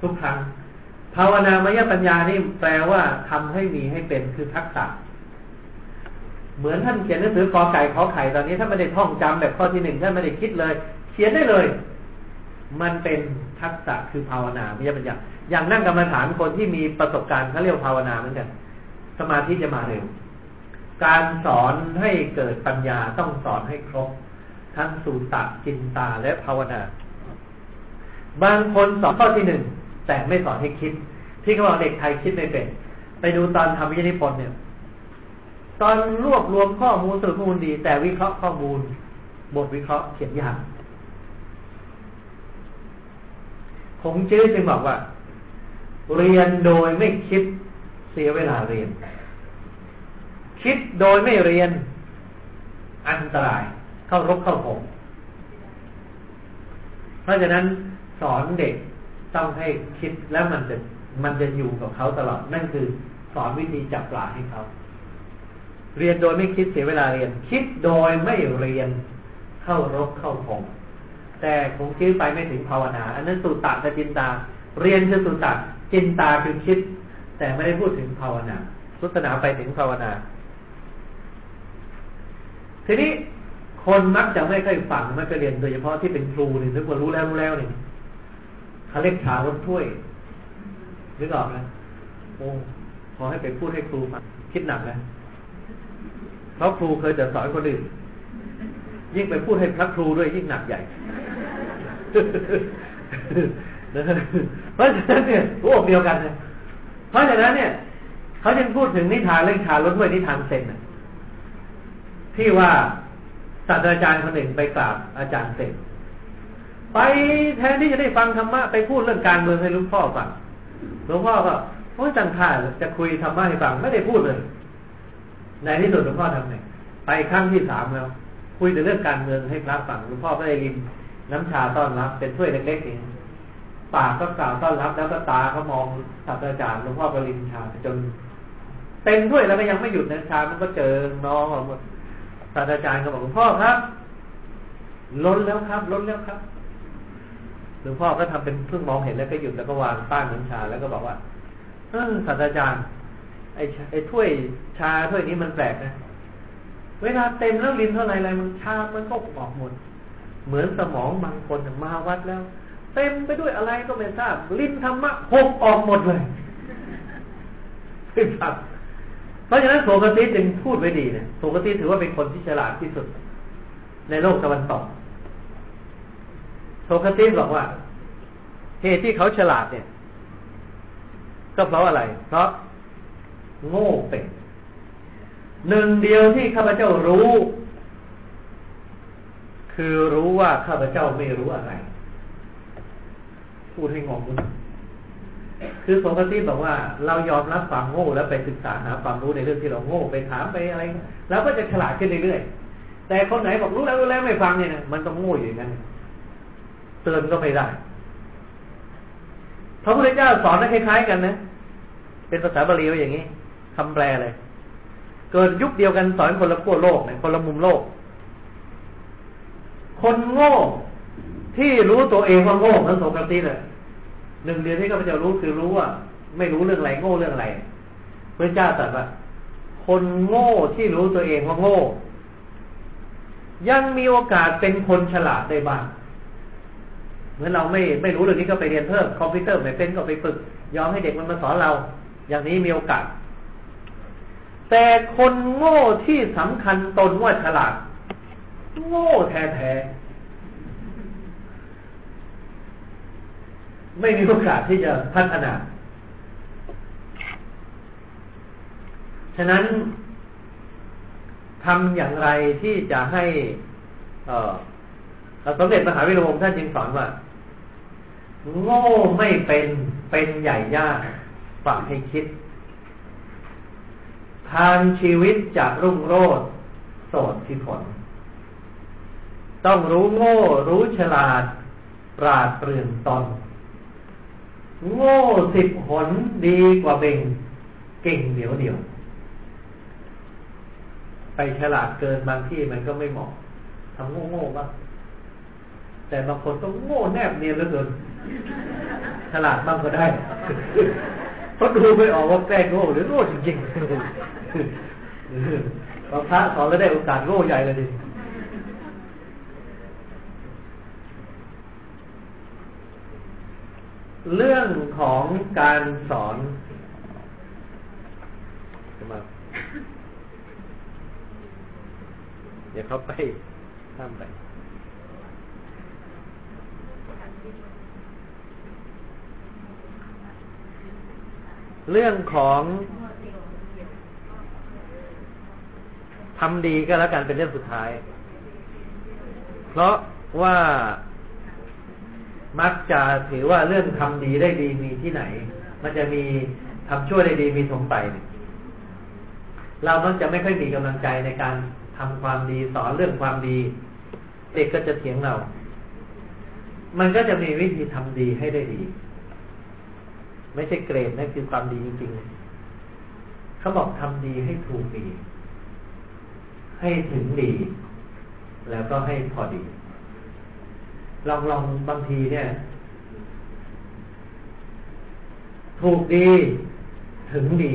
ทุกครั้ง ภาวนามยปัญญานี่แปลว่าทำให้มีให้เป็นคือทักษะ เหมือนท่านเขียนหนังสือกอไก่ขอไข่ตอนนี้ท่านไม่ได้ท่องจำแบบข้อที่หนึ่งท่านไม่ได้คิดเลย เขียนได้เลย มันเป็นทักษะคือภาวนามยปัญญา อย่างนั่งกรรมฐานคนที่มีประสบการณ์เขาเรียกภาวนาเหมือนกันสมาธิจะมาเร็ว การสอนให้เกิดปัญญาต้องสอนให้ครบ ทั้งสูตรจินตาและภาวนา บางคนสอนข้อที่หนึ่งแต่ไม่สอนให้คิด ที่เขาบอกเด็กไทยคิดไม่เป็น ไปดูตอนทำวิทยานิพนธ์เนี่ย ตอนรวบรวมข้อมูลสรุปข้อมูลดี แต่วิเคราะห์ข้อมูล บทวิเคราะห์เขียนยากคงจื้อจึงบอกว่า เรียนโดยไม่คิดเสียเวลาเรียน คิดโดยไม่เรียน อันตราย เข้ารบเข้าผม เพราะฉะนั้นสอนเด็กต้องให้คิดแล้วมันจะมันจะอยู่กับเขาตลอด นั่นคือสอนวิธีจับปลาให้เขา เรียนโดยไม่คิดเสียเวลาเรียน คิดโดยไม่เรียนเข้ารบเข้าผมแต่คงคิดไปไม่ถึงภาวนา อันนั้นสุตตะกับจินตา เรียนคือสุตตะจินตาคือคิด แต่ไม่ได้พูดถึงภาวนาสุตนาไปถึงภาวนา ทีนี้คนมักจะไม่ค่อยฟังไม่ค่อยเรียนโดยเฉพาะที่เป็นครูเนี่ยนึกว่ารู้แล้วรู้แล้วเนี่ยเขาเรียกชารถถ้วยนึกออกไหมโอ้ขอให้ไปพูดให้ครูฟังคิดหนักนะเพราะครูเคยจะสอนคนอื่นยิ่งไปพูดให้พระครูด้วยยิ่งหนักใหญ่เพราะฉะนั้นเนี่ยหัวอกเดียวกันเนี่ยเพราะฉะนั้นเนี่ยเขาจึงพูดถึงนิทานเรื่องชาลดถ้วยนิทานเซนนะ ที่ว่าศาสตราจารย์คนหนึ่งไปกราบอาจารย์เซนไปแทนที่จะได้ฟังธรรมะไปพูดเรื่องการเมืองให้หลวงพ่อฟังหลวงพ่อก็โอ้จังท่าจะคุยธรรมะให้ฟังไม่ได้พูดเลยในที่สุดหลวงพ่อทำไงไปครั้งที่สามแล้ว คุยแต่เรื่องการเมืองให้พระฟังหลวงพ่อก็ได้ริมน้ำชาต้อนรับ เป็นถ้วยเล็กๆเองปากก็กล่าวต้อนรับแล้วก็ตาเขามองศาสตราจารย์หลวงพ่อก็ริมชาจนเต็มถ้วยแล้วก็ยังไม่หยุดนะชามันก็เจอน้องหมด ศาสตราจารย์ก็บอกหลวงพ่อครับ ล้นแล้วครับ ล้นแล้วครับหลวงพ่อก็ทำเป็นเพิ่งมองเห็นแล้วก็หยุดแล้วก็วางป้ายเหมือนชาแล้วก็บอกว่าเออศาสตราจารย์ไอ้ไอ้ถ้วยชาถ้วยนี้มันแปลกนะ เวลาเต็มแล้วลิ้นเท่าไรอะไรมันชา มันก็ออกหมด เหมือนสมองบางคนมาวัดแล้ว เต็มไปด้วยอะไรก็ไม่ทราบ ลิ้นธรรมะหกออกหมดเลยครับ ราะฉะนั้นโสกติจึงพูดไว้ดีนะโสกติถือว่าเป็นคนที่ฉลาดที่สุด ในโลกตะวันตกโสคติสบอกว่า เหตุที่เขาฉลาดเนี่ย ก็เพราะอะไร เพราะโง่เป็นหนึ่งเดียวที่ข้าพเจ้ารู้ คือรู้ว่าข้าพเจ้าไม่รู้อะไรพูดให้งงดู คือโสกติบอกว่าเรายอมรับความโง่แล้วไปศึกษาหาความรู้ในเรื่องที่เราโง่ไปถามไปอะไรแล้วก็จะฉลาดขึ้นเรื่อยๆแต่คนไหนบอกรู้แล้วรู้แล้วไม่ฟังเนี่ยนะมันต้องโง่อยู่อย่างนั้นเตือนก็ไม่ได้พระพุทธเจ้าสอนนคล้ายๆกันนะเป็นภาษาบาลีว่าอย่างนี้คำแปลเลยเกิดยุคเดียวกันสอนคนละขั้วโลกเนี่ยคนละมุมโลก คนโง่ที่รู้ตัวเองว่าโง่ทั้งสองกติเลย หนึ่งเดียวที่ข้าพเจ้ารู้คือรู้ว่า ไม่รู้เรื่องอะไรโง่เรื่องอะไรพระเจ้าตรัสว่า คนโง่ที่รู้ตัวเองว่าโง่ ยังมีโอกาสเป็นคนฉลาดได้บ้างเหมือนเราไม่ไม่รู้เรื่องนี้ก็ไปเรียนเพิ่มคอมพิวเตอร์ไม่เป็นก็ไปฝึก ยอมให้เด็กมันมาสอนเรา อย่างนี้มีโอกาส แต่คนโง่ที่สำคัญตนว่าฉลาด โง่แท้ๆ ไม่มีโอกาสที่จะพัฒนา ฉะนั้นทำอย่างไรที่จะให้เออสมเด็จมหาวิโรมท่านจึงสอนว่า โง่ไม่เป็นเป็นใหญ่ยากฝากให้คิด ทางชีวิตจะรุ่งโรจน์โสดที่ผล ต้องรู้โง่รู้ฉลาด ปราดเปรื่องตน โง่สิบหนดีกว่าเบ่ง เก่งเดียวเดียว ไปฉลาดเกินบางที่มันก็ไม่เหมาะทำโง่โง่บ้างแต่บางคนก็โง่แนบเนียนเหลือเกินฉลาดบ้างก็ได้เพราะดูไม่ออกว่าแกล้งโง่หรือโง่จริงๆพอพระสอนแล้วได้โอกาสโง่ใหญ่เลยดิ เรื่องของการสอนมาเดี๋ยวเขาไปข้ามไป เรื่องของทำดีก็แล้วกันเป็นเรื่องสุดท้าย เพราะว่า มักจะถือว่าเรื่องทำดีได้ดีมีที่ไหน มันจะมีทำชั่วได้ดีมีสมไป เรามักจะไม่ค่อยมีกำลังใจในการทำความดีสอนเรื่องความดี เด็กก็จะเถียงเรา มันก็จะมีวิธีทำดีให้ได้ดี ไม่ใช่เกรดนั่นคือความดีจริงๆเขาบอกทำดีให้ถูกดี ให้ถึงดี แล้วก็ให้พอดี ลองลองบางทีเนี่ย ถูกดี ถึงดี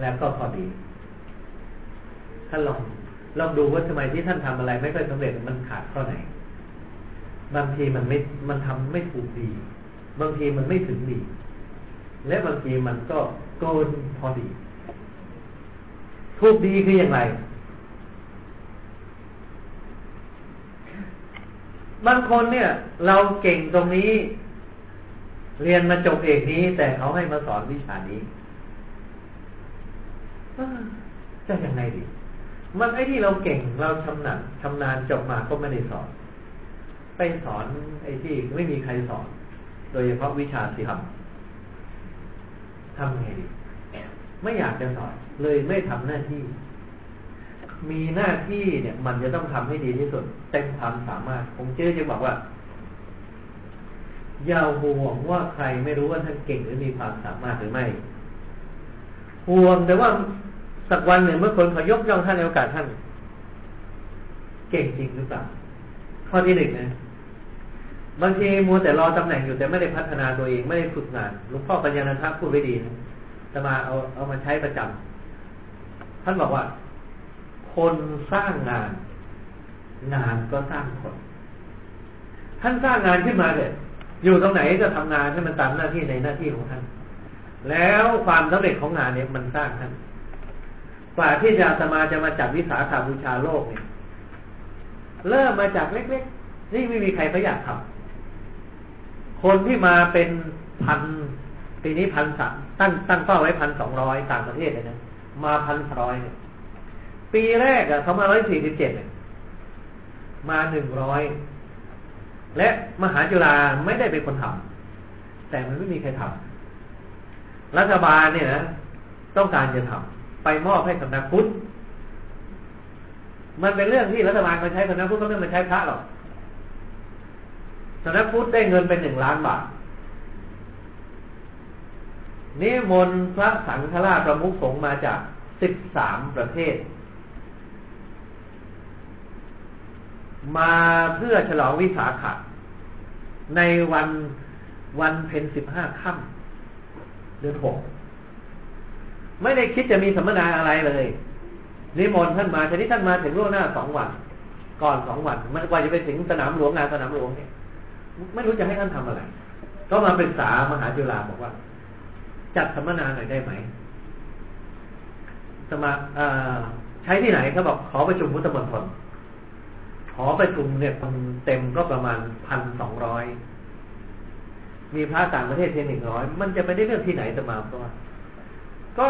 แล้วก็พอดีท่านลองลองดูว่าทำไมที่ท่านทำอะไร ไม่ค่อยสำเร็จมันขาดข้อไหน บางทีมันไม่มันทำไม่ถูกดี บางทีมันไม่ถึงดี และบางทีมันก็โกนพอดีทุกดีคืออย่างไร บางคนเนี่ย เราเก่งตรงนี้ เรียนมาจบเอกนี้ แต่เขาให้มาสอนวิชานี้จะยังไงดี มันไอ้ที่เราเก่งเราชำนาญชำนาญจบมาก็ไม่ได้สอน ไปสอนไอ้ที่ไม่มีใครสอน โดยเฉพาะวิชาสีธรรมทำไงดี ไม่อยากจะสอน เลยไม่ทำหน้าที่ มีหน้าที่เนี่ย มันจะต้องทำให้ดีที่สุด เต็มความสามารถ ผมเชื่อจะบอกว่าอย่าห่วงว่าใครไม่รู้ว่าท่านเก่งหรือมีความสามารถหรือไม่ห่วงแต่ว่าสักวันหนึ่งเมื่อคนเขายกย่องท่านในโอกาสท่าน เก่งจริงหรือเปล่าข้อที่หนึ่งนะบางทีมัวแต่รอตำแหน่งอยู่แต่ไม่ได้พัฒนาตัวเองไม่ได้ฝึกงานหลวงพ่อปัญญาณทัพพูดไว้ดีนะจะมาเอาเอามาใช้ประจำท่านบอกว่า คนสร้างงาน งานก็สร้างคน ท่านสร้างงานขึ้นมาเลยอยู่ตรงไหนก็ทำงานให้มันตามหน้าที่ในหน้าที่ของท่าน แล้วความสำเร็จของงานเนี่ยมันสร้างท่านกว่าที่จะสมาจะมาจัดวิสาขาบูชาโลกเนี่ยเริ่มมาจากเล็กๆนี่ไม่มีใครเขาอยากทำคนที่มาเป็นพันปีนี้พันสามตั้งตั้งเป้าไว้พันสองร้อยต่างประเทศเลยนะมาพันร้อยเนี่ย ปีแรกอะเขามาร้อยสี่สิบเจ็ดมาหนึ่งร้อยและมหาจุฬาไม่ได้เป็นคนทแต่มันไม่มีใครทำรัฐบาลเนี่ยนะต้องการจะทำไปมอบให้สำนักพุทธมันเป็นเรื่องที่รัฐบาลมาใช้สำนักพุทธก็ไม่มาใช้พระหรอกสำนักพุทธได้เงินเป็นหนึ่งล้านบาทนิมนต์พระสังฆราชประมุขสงฆ์มาจากสิบสามประเทศ มาเพื่อฉลองวิสาขะในวันวันเพ็ญสิบห้าค่ำเดือนหกไม่ได้คิดจะมีสัมมนาอะไรเลยนิมนต์ท่านมาทีนี้ท่านมาถึงล่วงหน้าสองวัน ก่อนสองวันมันกว่าจะไปถึงสนามหลวงงานสนามหลวงเนี่ยไม่รู้จะให้ท่านทำอะไร ก็มาปรึกษามหาจุฬาบอกว่า จัดสัมมนาหน่อยได้ไหมสมาใช้ที่ไหนเขาบอกขอประชุมพุทธมณฑล ขอประชุมเนี่ยคนเต็มก็ประมาณพันสองร้อยมีพระต่างประเทศเพียงหนึ่งร้อยมันจะไปได้เรื่องที่ไหนจะมาก็ว่าก็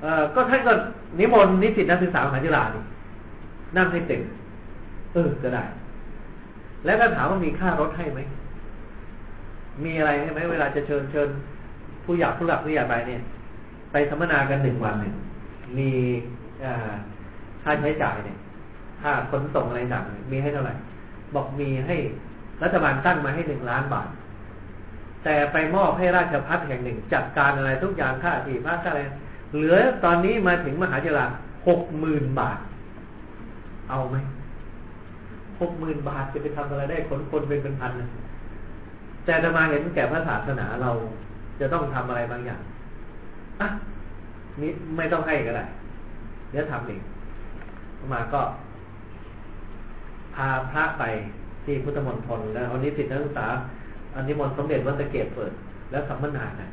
เอ่อก็ท่านก็นิมนต์นิสิตนักศึกษามหาจุฬาดินั่งให้เต็มเออก็ได้ แล้วก็ถามว่ามีค่ารถให้ไหมมีอะไรให้ไหมเวลาจะเชิญเชิญ ผู้อยากผู้หลักผู้ใหญ่ไปเนี่ย ไปสัมมนากันหนึ่งวันเนี่ยมีค่าใช้จ่ายเนี่ย ค่าขนส่งอะไรต่างมีให้เท่าไหร่ บอกมีให้รัฐบาลตั้งมาให้หนึ่งล้านบาท แต่ไปมอบให้ราชพัฒแห่งหนึ่งจัดการอะไรทุกอย่างค่าที่พักค่าอะไร เหลือตอนนี้มาถึงมหาจุฬาหกหมื่นบาท เอาไหมหกหมื่นบาทจะไปทำอะไรได้คนคนเป็นเป็นพันนะแต่จะมาเห็นแก่พระศาสนาเราจะต้องทำอะไรบางอย่างอะนี่ไม่ต้องให้ก็ได้เดี๋ยวทำเองมาก็ พาพระไปที่พุทธมณฑลแล้วอานิสิตนักศึกษาอันนี้มนสมเด็จวัดสะเกตเปิด แล้วสัมมนานะ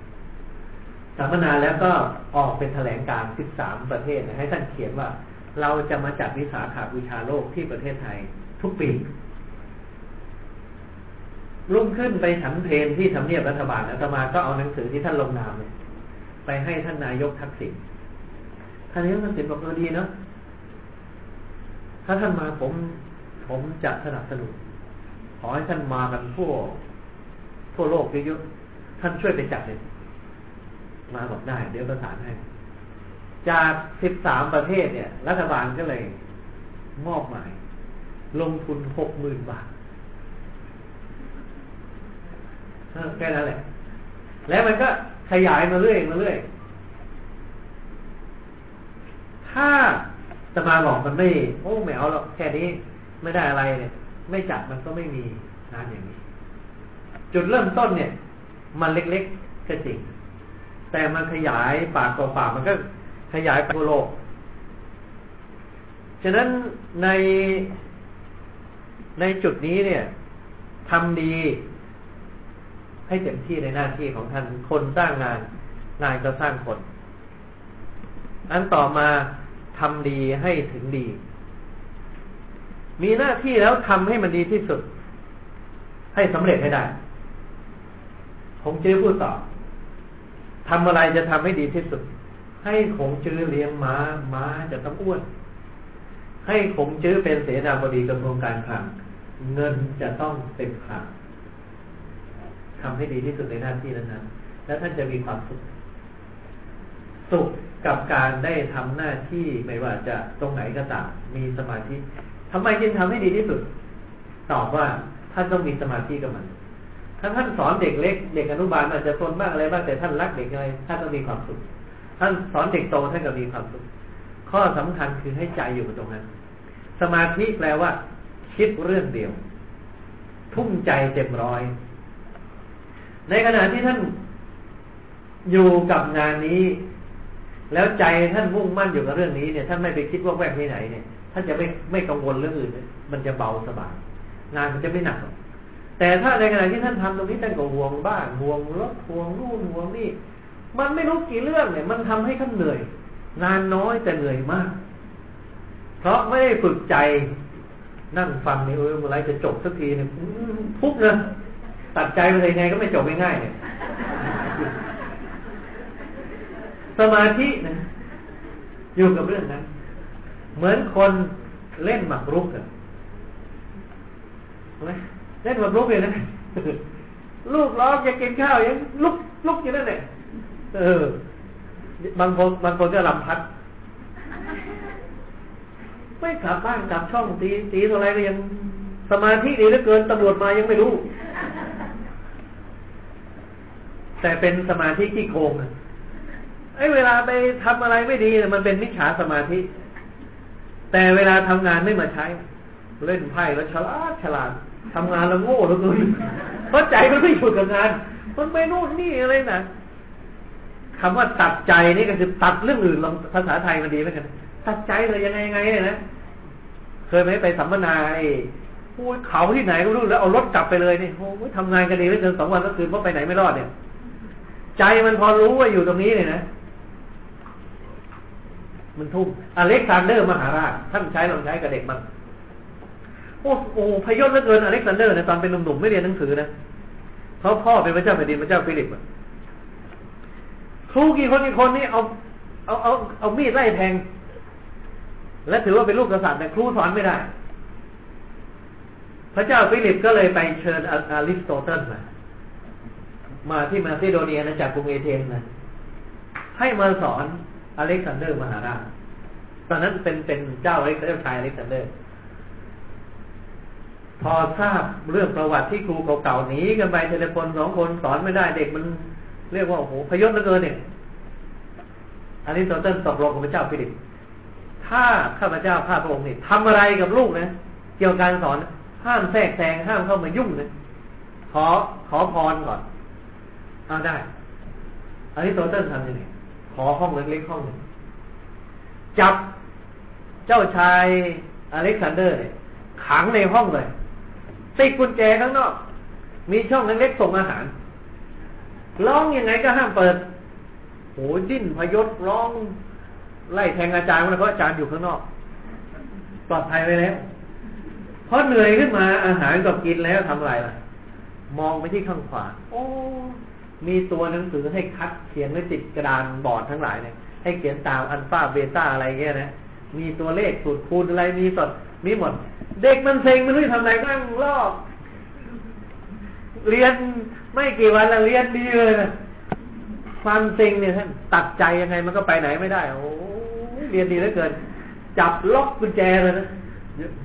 สัมมนาแล้วก็ออกเป็นแถลงการสิบสาประเทศนะให้ท่านเขียนว่า เราจะมาจัดวิสาขาบูชาโลกที่ประเทศไทยทุกปีรุ่งขึ้นไปฉันเพนที่ทำเนียบรัฐบาลอาตมาก็เอาหนังสือที่ท่านลงนามเนี่ยไปให้ท่านนายกทักษิณท่านนายกทักษิณบอกเออดีเนาะถ้าท่านมาผม ผมจะสนับสนุน ขอให้ท่านมากันทั่วทั่วโลกเยอะๆ ท่านช่วยไปจัดเลย มาบอกได้ เดี๋ยวประสานให้ จากสิบสามประเทศเนี่ย รัฐบาลก็เลย มอบหมาย ลงทุนหกหมื่นบาทแค่นั้นแหละ แล้วมันก็ขยายมาเรื่อยมาเรื่อย ถ้าสมาบอกมันไม่ โอ้ไม่เอาหรอกแค่นี้ ไม่ได้อะไรเนี่ย ไม่จัดมันก็ไม่มีงานอย่างนี้ จุดเริ่มต้นเนี่ย มันเล็กๆก็จริง แต่มันขยายปากต่อปากมันก็ขยายไปทั่วโลก ฉะนั้นในในจุดนี้เนี่ยทำดี ให้เต็มที่ในหน้าที่ของท่านคนสร้างงาน งานก็สร้างคน อันต่อมาทำดีให้ถึงดี มีหน้าที่แล้วทำให้มันดีที่สุด ให้สำเร็จให้ได้ ผมจื้อพูดต่อทำอะไรจะทำให้ดีที่สุด ให้ขงจื้อเลี้ยงม้า ม้าจะต้องอ้วน ให้ขงจื้อเป็นเสนาบดีกระทรวงการคลังเงินจะต้องเต็มคลังทำให้ดีที่สุดในหน้าที่นั้นๆแล้วท่านจะมีความสุข สุขกับการได้ทำหน้าที่ไม่ว่าจะตรงไหนก็ตามมีสมาธิ ทำไมจึงทำให้ดีที่สุด ตอบว่าท่านต้องมีสมาธิกับมันถ้าท่านสอนเด็กเล็ก เด็กอนุบาลอาจจะทนบ้างอะไรบ้างแต่ท่านรักเด็กอะไรท่านต้องมีความสุข ท่านสอนเด็กโตท่านก็มีความสุข ข้อสำคัญคือให้ใจอยู่กับตรงนั้น สมาธิแปลว่า คิดเรื่องเดียว ทุ่มใจเต็มร้อย ในขณะที่ท่านอยู่กับงานนี้ แล้วใจท่านมุ่งมั่นอยู่กับเรื่องนี้เนี่ยท่านไม่ไปคิดว่าแวกที่ไหนเนี่ย ท่านจะไม่ไม่กังวลเรื่องอื่น มันจะเบาสบาย งานมันจะไม่หนัก แต่ถ้าในขณะที่ท่านทำตรงนี้ท่านก็ห่วงบ้านห่วงรถห่วงนู่นห่วงนี่ มันไม่รู้กี่เรื่องเนี่ย มันทำให้ท่านเหนื่อย งานน้อยแต่เหนื่อยมาก เพราะไม่ได้ฝึกใจนั่งฟังนี่เออเมื่อไรจะจบสักทีเนี่ยทุกเลยตัดใจไปยังไงก็ไม่จบง่ายๆเนี่ยสมาธินะอยู่กับเรื่องนั้น เหมือนคนเล่นหมากรุกอะเล่นหมากรุกเลยนะลูกร้องอยากกินข้าวยังลุกลุกอยู่นั่นแหละเออบางคนบางคนก็ลำพัด ไม่กลับบ้านกลับช่องตีตีเท่าไรก็ยังสมาธิดีเหลือเกินตำรวจมายังไม่รู้ แต่เป็นสมาธิที่โกงอะไอ้เวลาไปทำอะไรไม่ดีมันเป็นมิจฉาสมาธิ แต่เวลาทำงานไม่มาใช้ เล่นไพ่แล้วฉลาดฉลาดทำงานแล้วโง่เหลือเกินเพราะใจมันไม่อยู่กับงาน มันไปนู่นนี่อะไรนะคำว่าตัดใจนี่ก็คือตัดเรื่องอื่นลองภาษาไทยมันดีไหมกันตัดใจเลยยังไงยังไงเนี่ยนะเคยไหมไปสัมมนาไอ้พูดเขาที่ไหนก็รู้แล้วเอารถกลับไปเลยนี่โอ้ยทำงานกันดีเหลือเกินสองวันแล้วคืนเพราะไปไหนไม่รอดเนี่ย ใจมันพอรู้ว่าอยู่ตรงนี้เนี่ยนะ มันทุ่มอเล็กซานเดอร์มหาราช ท่านใช้ลองใช้กับเด็กมันโอ้โหพยศเหลือเกินอเล็กซานเดอร์นะตอนเป็นหนุ่มๆไม่เรียนหนังสือนะเพราะพ่อเป็นพระเจ้าแผ่นดินพระเจ้าฟิลิปอะครูกี่คนกี่คนนี่เอาเอาเอาเอามีดไล่แทง และถือว่าเป็นลูกกษัตริย์แต่ครูสอนไม่ได้ พระเจ้าฟิลิปก็เลยไปเชิญอาริสโตเติลมา มาที่มาซิโดเนียนะจากกรุงเอเธนส์นะให้มาสอน อเล็กซานเดอร์มหาราชตอนนั้นเป็นเป็นเจ้าอเล็กซานเดอร์ชายอเล็กซานเดอร์ พอทราบเรื่องประวัติที่ครูเก่าๆหนีกันไปเทเลฟนสองคนสอนไม่ได้เด็กมันเรียกว่าโอ้โหพยศเหลือเกินเนี่ยอริสโตเติลตกลงกับพระเจ้าฟิลิป ถ้าข้าพเจ้าข้าพระองค์นี่ทำอะไรกับลูกนะ เกี่ยวกับการสอนห้ามแทรกแซงห้ามเข้ามายุ่งนะขอขอพรก่อนเอาได้อริสโตเติลทำยังไง ขอห้องเล็กๆห้องหนึ่งจับเจ้าชายอเล็กซานเดอร์เนี่ยขังในห้องเลยติดกุญแจข้างนอก มีช่องเล็กๆส่งอาหารร้องยังไงก็ห้ามเปิดโหดิ้นพยศร้องไล่แทงอาจารย์มันเพราะอาจารย์อยู่ข้างนอก ปลอดภัยไปแล้วพอเหนื่อยขึ้นมาอาหารก็กินแล้วทำอะไรล่ะ มองไปที่ข้างขวา โอ้ มีตัวหนังสือให้คัดเขียนไว้ติดกระดานบอร์ดทั้งหลายเนี่ยให้เขียนตามอัลฟาเบต้าอะไรเงี้ยนะมีตัวเลขสูตรคูณอะไรมีสดมีหมด เด็กมันเซ็งมันไม่รู้จะทำอะไรนั่งลอก เรียนไม่กี่วันแล้วเรียนดีเลยนะความเซ็งเนี่ยท่านตัดใจยังไงมันก็ไปไหนไม่ได้โอ้เรียนดีเหลือเกิน จับล็อกกุญแจเลยนะ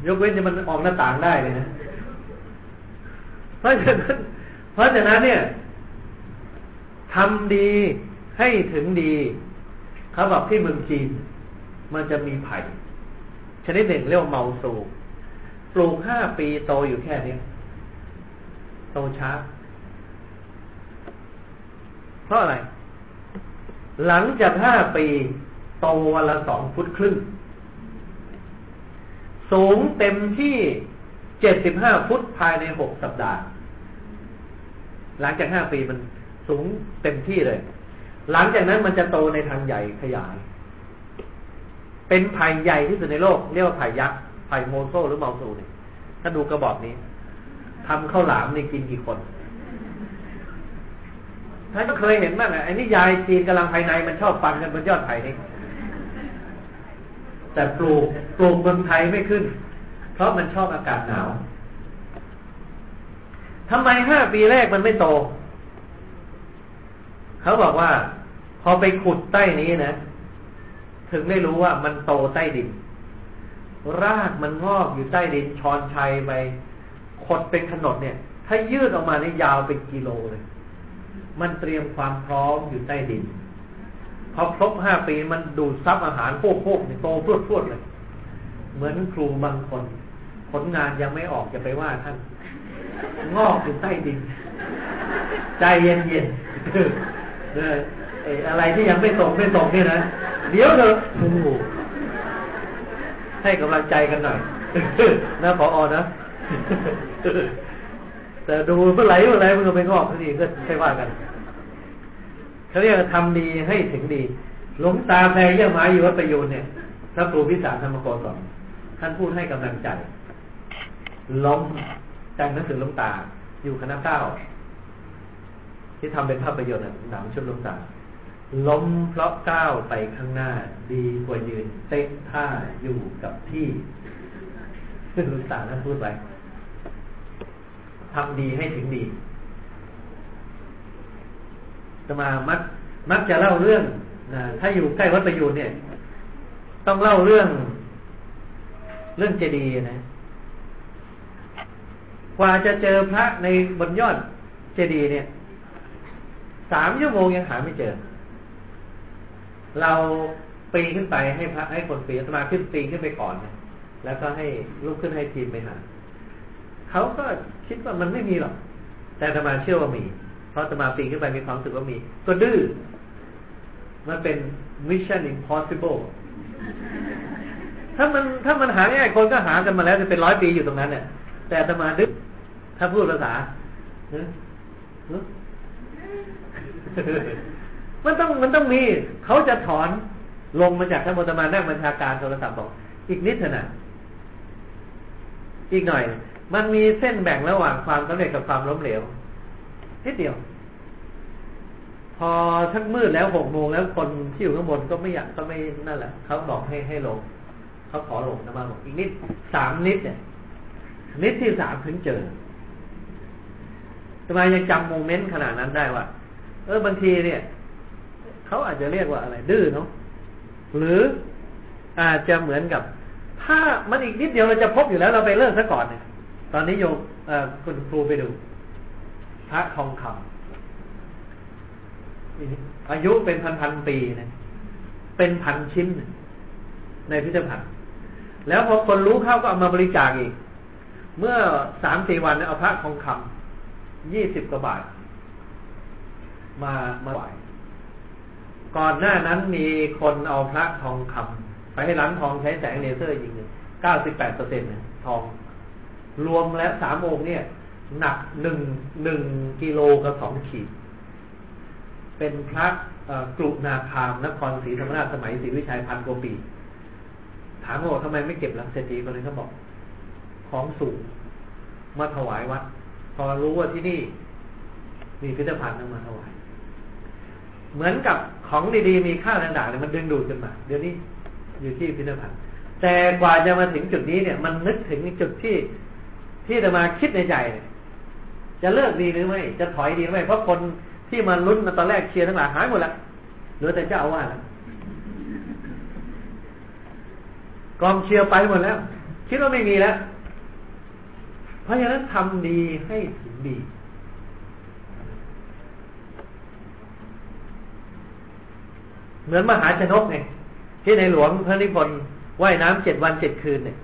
ยกเว้นจะมันออกหน้าต่างได้เลยนะเพราะฉะนั้นเพราะฉะนั้นเนี่ย ทำดีให้ถึงดีเขาบอกที่เมืองจีน มันจะมีไผ่ ชนิดหนึ่งเรียกว่าเมาสูปลูกห้าปีโตอยู่แค่นี้โตช้า เพราะอะไร หลังจากห้าปี โตวันละสองฟุตครึ่ง สูงเต็มที่เจ็ดสิบห้าฟุตภายในหกสัปดาห์ หลังจากห้าปีมัน สูงเต็มที่เลย หลังจากนั้นมันจะโตในทางใหญ่ขยาย เป็นไผ่ใหญ่ที่สุดในโลก เรียกว่าไผ่ยักษ์ไผ่โมโซหรือเมาซูเนี่ยถ้าดูกระบอกนี้ทำข้าวหลามนี่กินกี่คนท่านก็เคยเห็นบ้างอะไอ้นี่ยายจีนกำลังภายในมันชอบฟันกันบนยอดไผ่นี่แต่ปลูกปลูกเมืองไทยไม่ขึ้น เพราะมันชอบอากาศหนาวทำไมห้าปีแรกมันไม่โต เขาบอกว่า พอไปขุดใต้นี้นะ ถึงได้รู้ว่ามันโตใต้ดิน รากมันงอกอยู่ใต้ดินชอนชัยไปขดเป็นขนดเนี่ย ถ้ายืดออกมาเนี่ยยาวเป็นกิโลเลย มันเตรียมความพร้อมอยู่ใต้ดินพอครบห้าปีมันดูดซับอาหารโพกๆเนี่ยโตพรวดพรวดเลย เหมือนครูบางคน ผลงานยังไม่ออกจะไปว่าท่าน งอกอยู่ใต้ดิน ใจเย็นเย็น เอออะไรที่ยังไม่ตกไม่ตกเนี่ยนะเดี๋ยวเถอะโอ้โหให้กำลังใจกันหน่อยนะพออนะแต่ดูเมื่อไหร่เมื่อไหร่มันก็ไปงอกทีก็ใช่ว่ากันเขาเรียกทำดีให้ถึงดี หลวงตาแพรเยี่ยมหมาอยู่วัดประยูนเนี่ยพระครูพิสารธรรมโกศลท่านพูดให้กำลังใจล้มแต่งหนังสือหลวงตา อยู่คณะเก้า ที่ทำเป็นภาพยนตร์หนังชุดลวงตาล้มเพราะก้าวไปข้างหน้า ดีกว่ายืนเต้นท่าอยู่กับที่ซึ่งลวงตาท่านพูดไว้ทำดีให้ถึงดีจะมามักมักจะเล่าเรื่องนะถ้าอยู่ใกล้วัดประยูนเนี่ย ต้องเล่าเรื่อง เรื่องเจดีย์นะ กว่าจะเจอพระในบนยอดเจดีย์เนี่ย สามชั่วโมงยังหาไม่เจอ เราปีนขึ้นไปให้พระให้คนปีนสมาขึ้นปีนขึ้นไปก่อนนะแล้วก็ให้ลุกขึ้นให้ทีมไปหาเขาก็คิดว่ามันไม่มีหรอก แต่ตมาเชื่อว่ามี เพราะตมาปีนขึ้นไปมีความรู้สึกว่ามี ก็ดื้อมันเป็น mission impossible ถ้ามันถ้ามันหาง่ายคนก็หากันมาแล้วจะเป็นร้อยปีอยู่ตรงนั้นเนี่ยแต่ตมาดื้อถ้าพูดภาษาเนอะเนอะ มันต้องมันต้องมีเขาจะถอนลงมาจากข้างบนตมานั่งบัญชาการโทรศัพท์บอกอีกนิดเถอะนะอีกหน่อย มันมีเส้นแบ่งระหว่างความสำเร็จกับความล้มเหลวนิดเดียว พอทักมืดแล้วหกโมงแล้วคนที่อยู่ข้างบนก็ไม่อยากก็ไม่นั่นแหละเขาบอกให้ให้ลงเขาขอลงนะมาบอกอีกนิดสามนิดเนี่ย นิดที่สามถึงเจอทำไมยังจำโมเมนต์ขนาดนั้นได้ว่า เออบางทีเนี่ยเขาอาจจะเรียกว่าอะไร ดื้อเนาะหรืออาจจะเหมือนกับ ถ้ามันอีกนิดเดียวเราจะพบอยู่แล้วเราไปเลิกซะก่อนเนี่ย ตอนนี้โยมคุณครูไปดู พระทองคำอายุเป็นพันพันปีนะเป็นพันชิ้น ในพิพิธภัณฑ์ แล้วพอคนรู้เข้าก็เอามาบริจาคอีก เมื่อสามสี่วันเอาพระทองคำยี่สิบกว่าบาท มามาไหวก่อนหน้านั้นมีคนเอาพระทองคำไปให้ร้านทองใช้แสงเลเซอร์ยิงหนึ่งเก้าสิบแปดเปอร์เซ็นต์ทอง รวมแล้วสามองค์เนี่ย หนักหนึ่งหนึ่งกิโลกับสองขีด เป็นพระกรุนาคามนครศรีธรรมราชสมัยศรีวิชัยพันกว่าปี ถามว่าทำไมไม่เก็บหลังเศรษฐีคนนี้เขาบอก ของสูงมาถวายวัด พอรู้ว่าที่นี่ มีพิพิธภัณฑ์นำมาถวาย เหมือนกับของดีๆมีค่าต่างๆเนี่ยมันดึงดูดขึ้นมา เดี๋ยวนี้อยู่ที่พิพิธภัณฑ์ แต่กว่าจะมาถึงจุดนี้เนี่ย มันนึกถึงจุดที่ที่จะมาคิดในใจเยจะเลิกดีหรือไม่จะถอยดีหรือไม่เพราะคนที่มาลุ้นมาตอนแรกเชียร์ทั้งหลายหายหมดแล้วเหลือแต่เจ้าอาวาสแล้วกองเชียร์ไปหมดแล้ว คิดว่าไม่มีแล้ว เพราะฉะนั้นทำดีให้ถึงดี เหมือนมหาชนกไงที่ในหลวงพระนิพนธ์ว่ายน้ำเจ็ดวันเจ็ดคืนเนี่ย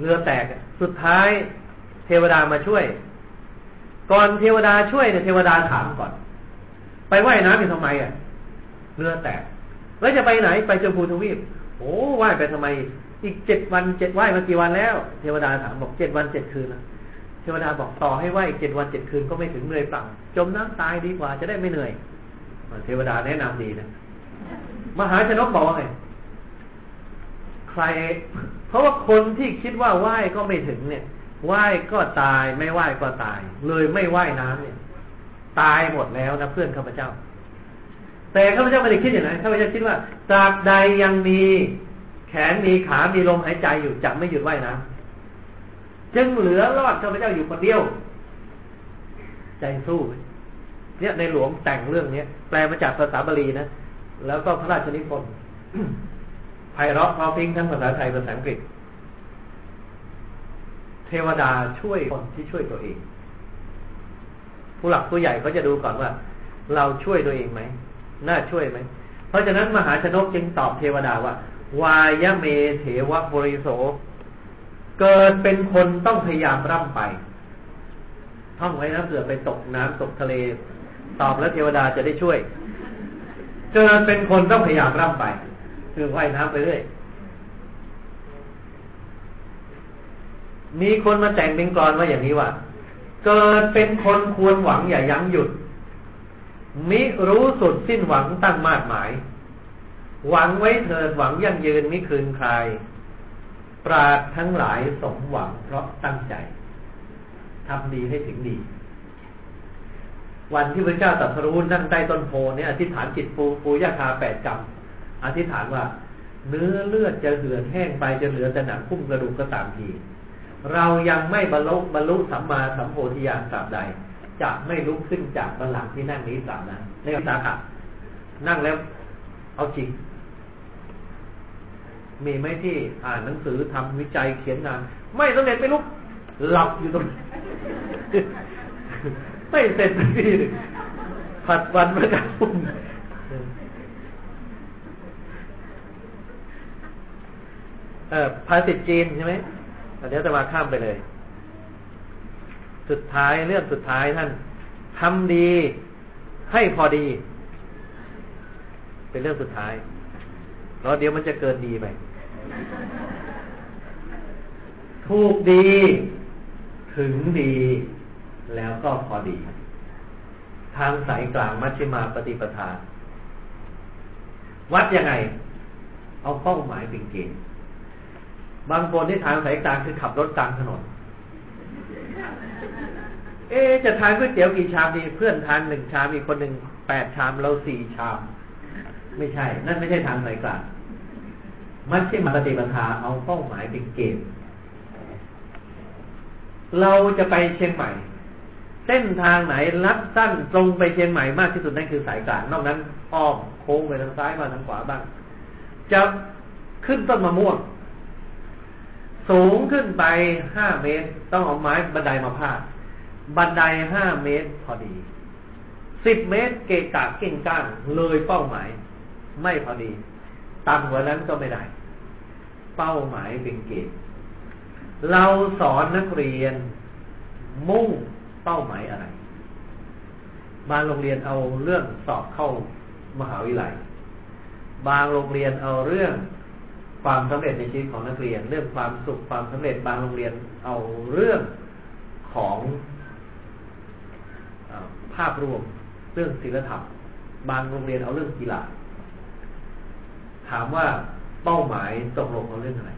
เรือแตกสุดท้ายเทวดามาช่วย ก่อนเทวดาช่วยเนี่ยเทวดาถามก่อน ไปว่ายน้ำไปทำไมอะเรือแตก แล้วจะไปไหนไปเจภูทวีปโอ้ว่ายไปทำไม อีกเจ็ดวันเจ็ดว่ายมากี่วันแล้ว เทวดาถามบอกเจ็ดวันเจ็ดคืนนะเทวดาบอกต่อให้ว่ายอีกเจ็ดวันเจ็ดคืนก็ไม่ถึงเหนื่อยเปล่าจมน้ำตายดีกว่าจะได้ไม่เหนื่อย เทวดาแนะนำดีนะ มหาชนกบอกว่าไง ใคร เพราะว่าคนที่คิดว่าว่ายก็ไม่ถึงเนี่ยว่ายก็ตายไม่ว่ายก็ตาย เลยไม่ว่ายน้ำเนี่ย ตายหมดแล้วนะเพื่อนข้าพเจ้า แต่ข้าพเจ้าไม่ได้คิดอย่างนั้นข้าพเจ้าคิดว่าตราบใดยังมีแขนมีขา มีลมหายใจอยู่จะไม่หยุดว่ายน้ำจึงเหลือรอดข้าพเจ้าอยู่คนเดียว ใจสู้ เนี่ยในหลวงแต่งเรื่องเนี้ยแปลมาจากภาษาบาลีนะแล้วก็พระราชนิพนธ์ไพเราะเพราะพิงทั้งภาษาไทยภาษาอังกฤษ เทวดาช่วยคนที่ช่วยตัวเอง ผู้หลักผู้ใหญ่เขาจะดูก่อนว่า เราช่วยตัวเองไหมน่าช่วยไหมเพราะฉะนั้นมหาชนกจึงตอบเทวดาว่าวายเมเถวะบริโส เกิดเป็นคนต้องพยายามร่ำไป ท่องไว้นะเผื่อไปตกน้ำตกทะเล ตอบแล้วเทวดาจะได้ช่วยเกิดเป็นคนต้องพยายามร่ำไป คือว่ายน้ำไปเรื่อยมีคนมาแต่งเป็นกรอนว่าอย่างนี้ว่า เกิดเป็นคนควรหวังอย่ายั้งหยุด มิรู้สุดสิ้นหวังตั้งมากหมาย หวังไว้เถิดหวังยั่งยืนมิคืนใคลายปราดทั้งหลายสมหวังเพราะตั้งใจทำดีให้ถึงดี วันที่พระเจ้าตรัสรู้นั่งใต้ต้นโพเนี่ยอธิษฐานจิตปูปูยาคาแปดกรรมอธิษฐานว่า เนื้อเลือดจะเหือดแห้งไปจะเหลือแต่หนังคุ้มกระดูกก็ตามที เรายังไม่บรรลุบรรลุสัมมาสัมโพธิญาณตราบใดจะไม่ลุกขึ้นจากบัลลังก์ที่นั่งนี้สามนะในวิสาขะนั่งแล้ว เอาจริง มีไหมที่อ่านหนังสือทำวิจัยเขียนงาน ไม่สำเร็จไม่ลุกหลับอยู่ตรงนี้ ไม่เสร็จสักทีผัดวันประกันพรุ่งเออภาษิตจีนใช่ไหมเดี๋ยวจะมาข้ามไปเลย สุดท้ายเรื่องสุดท้ายท่านทำดีให้พอดี เป็นเรื่องสุดท้ายเพราะเดี๋ยวมันจะเกินดีไปถูกดี ถึงดี แล้วก็พอดี ทางสายกลางมัชฌิมาปฏิปทา วัดยังไง เอาเป้าหมายเป็นเกณฑ์บางคนที่ทางสายกลางคือขับรถกลางถนน เอ๊จะทานก๋วยเตี๋ยวกี่ชามดี เพื่อนทานหนึ่งชามอีกคนหนึ่งแปดชามเราสี่ชาม ไม่ใช่ นั่นไม่ใช่ทางสายกลางมัชฌิมาปฏิปทาเอาเป้าหมายเป็นเกณฑ์เราจะไปเชียงใหม่ เส้นทางไหนลัดสั้นตรงไปเชียงใหม่มากที่สุดนั่นคือสายกลางนอกนั้นอ้อมโค้งไปทางซ้ายมาทางขวาบ้าง จะขึ้นต้นมะม่วง สูงขึ้นไปห้าเมตร ต้องเอาไม้บันไดมาพาด บันไดห้าเมตรพอดีสิบเมตรเกะกะเก่งก้างเลยเป้าหมาย ไม่พอดีต่ำกว่านั้นก็ไม่ได้ เป้าหมายเป็นเกณฑ์เราสอนนักเรียนมุ่ง เป้าหมายอะไร บางโรงเรียนเอาเรื่องสอบเข้ามหาวิทยาลัย บางโรงเรียนเอาเรื่องความสำเร็จในชีวิตของนักเรียน เรื่องความสุขความสำเร็จบางโรงเรียนเอาเรื่องของอภาพรวมเรื่องศิลธรรม บางโรงเรียนเอาเรื่องกีฬาถามว่าเป้าหมายตกลงเอาเรื่องอะไร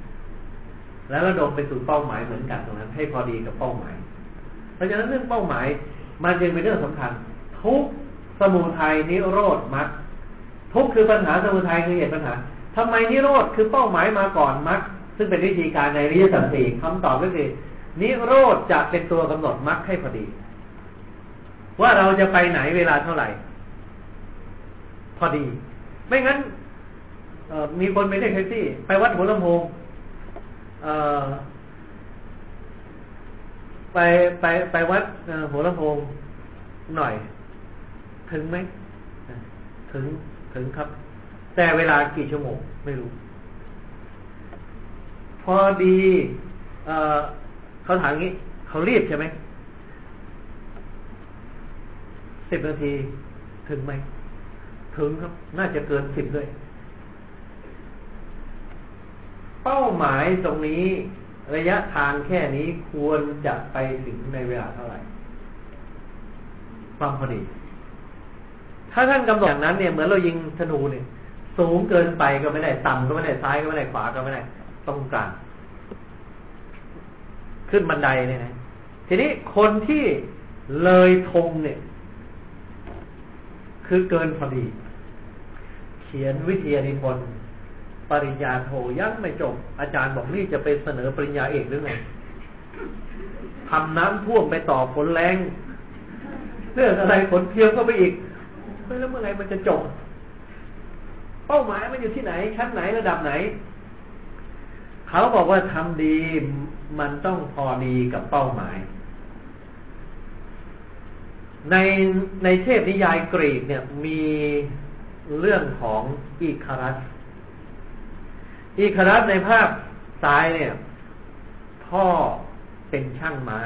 แล้วระดมไปสู่เป้าหมายเหมือนกันตรงนั้น ให้พอดีกับเป้าหมาย เพราะฉะนั้นเรื่องเป้าหมาย มันจึงเป็นเรื่องสำคัญ ทุกสมุทัยนิโรธมรรคทุกคือปัญหาสมุทัยคือเหตุปัญหาทำไมนิโรธคือเป้าหมายมาก่อนมรรคซึ่งเป็นวิธีการในริยสัจสี่คำตอบก็คือนิโรธจะเป็นตัวกำหนดมรรคให้พอดี ว่าเราจะไปไหนเวลาเท่าไหร่ พอดี ไม่งั้นมีคนไปเรียกแท็กซี่ ไปวัดหัวลำโพง ไปไปไปวัดหัวลำโพงหน่อย ถึงไหมถึงถึงครับ แต่เวลากี่ชั่วโมงไม่รู้ พอดีเเขาถามงี้ เขารีบใช่ไหมสิบนาทีถึงไหมถึงครับ น่าจะเกินสิบด้วย เป้าหมายตรงนี้ ระยะทางแค่นี้ควรจะไปถึงในเวลาเท่าไหร่ ความพอดี ถ้าท่านกำหนดอย่างนั้นเนี่ยเหมือนเรายิงธนูเนี่ย สูงเกินไปก็ไม่ได้ ต่ำก็ไม่ได้ซ้ายก็ไม่ได้ขวาก็ไม่ได้ตรงกลางขึ้นบันไดเนี่ยนะทีนี้คนที่เลยธงเนี่ย คือเกินพอดี เขียนวิทยานิพนธ์ ปริญญาโทยังไม่จบ อาจารย์บอกนี่จะไปเสนอปริญญาเอกหรือไงทำน้ำท่วมไปต่อฝนแรงเรื่องอะไรฝนเพียงก็ไปอีกแล้วเมื่อไรมันจะจบ เป้าหมายมันอยู่ที่ไหน ชั้นไหนระดับไหน เขาบอกว่าทำดีมันต้องพอดีกับเป้าหมาย ในในเทพนิยายกรีกเนี่ยมีเรื่องของอีคารัส อีคารัสในภาพซ้ายเนี่ย พ่อเป็นช่างไม้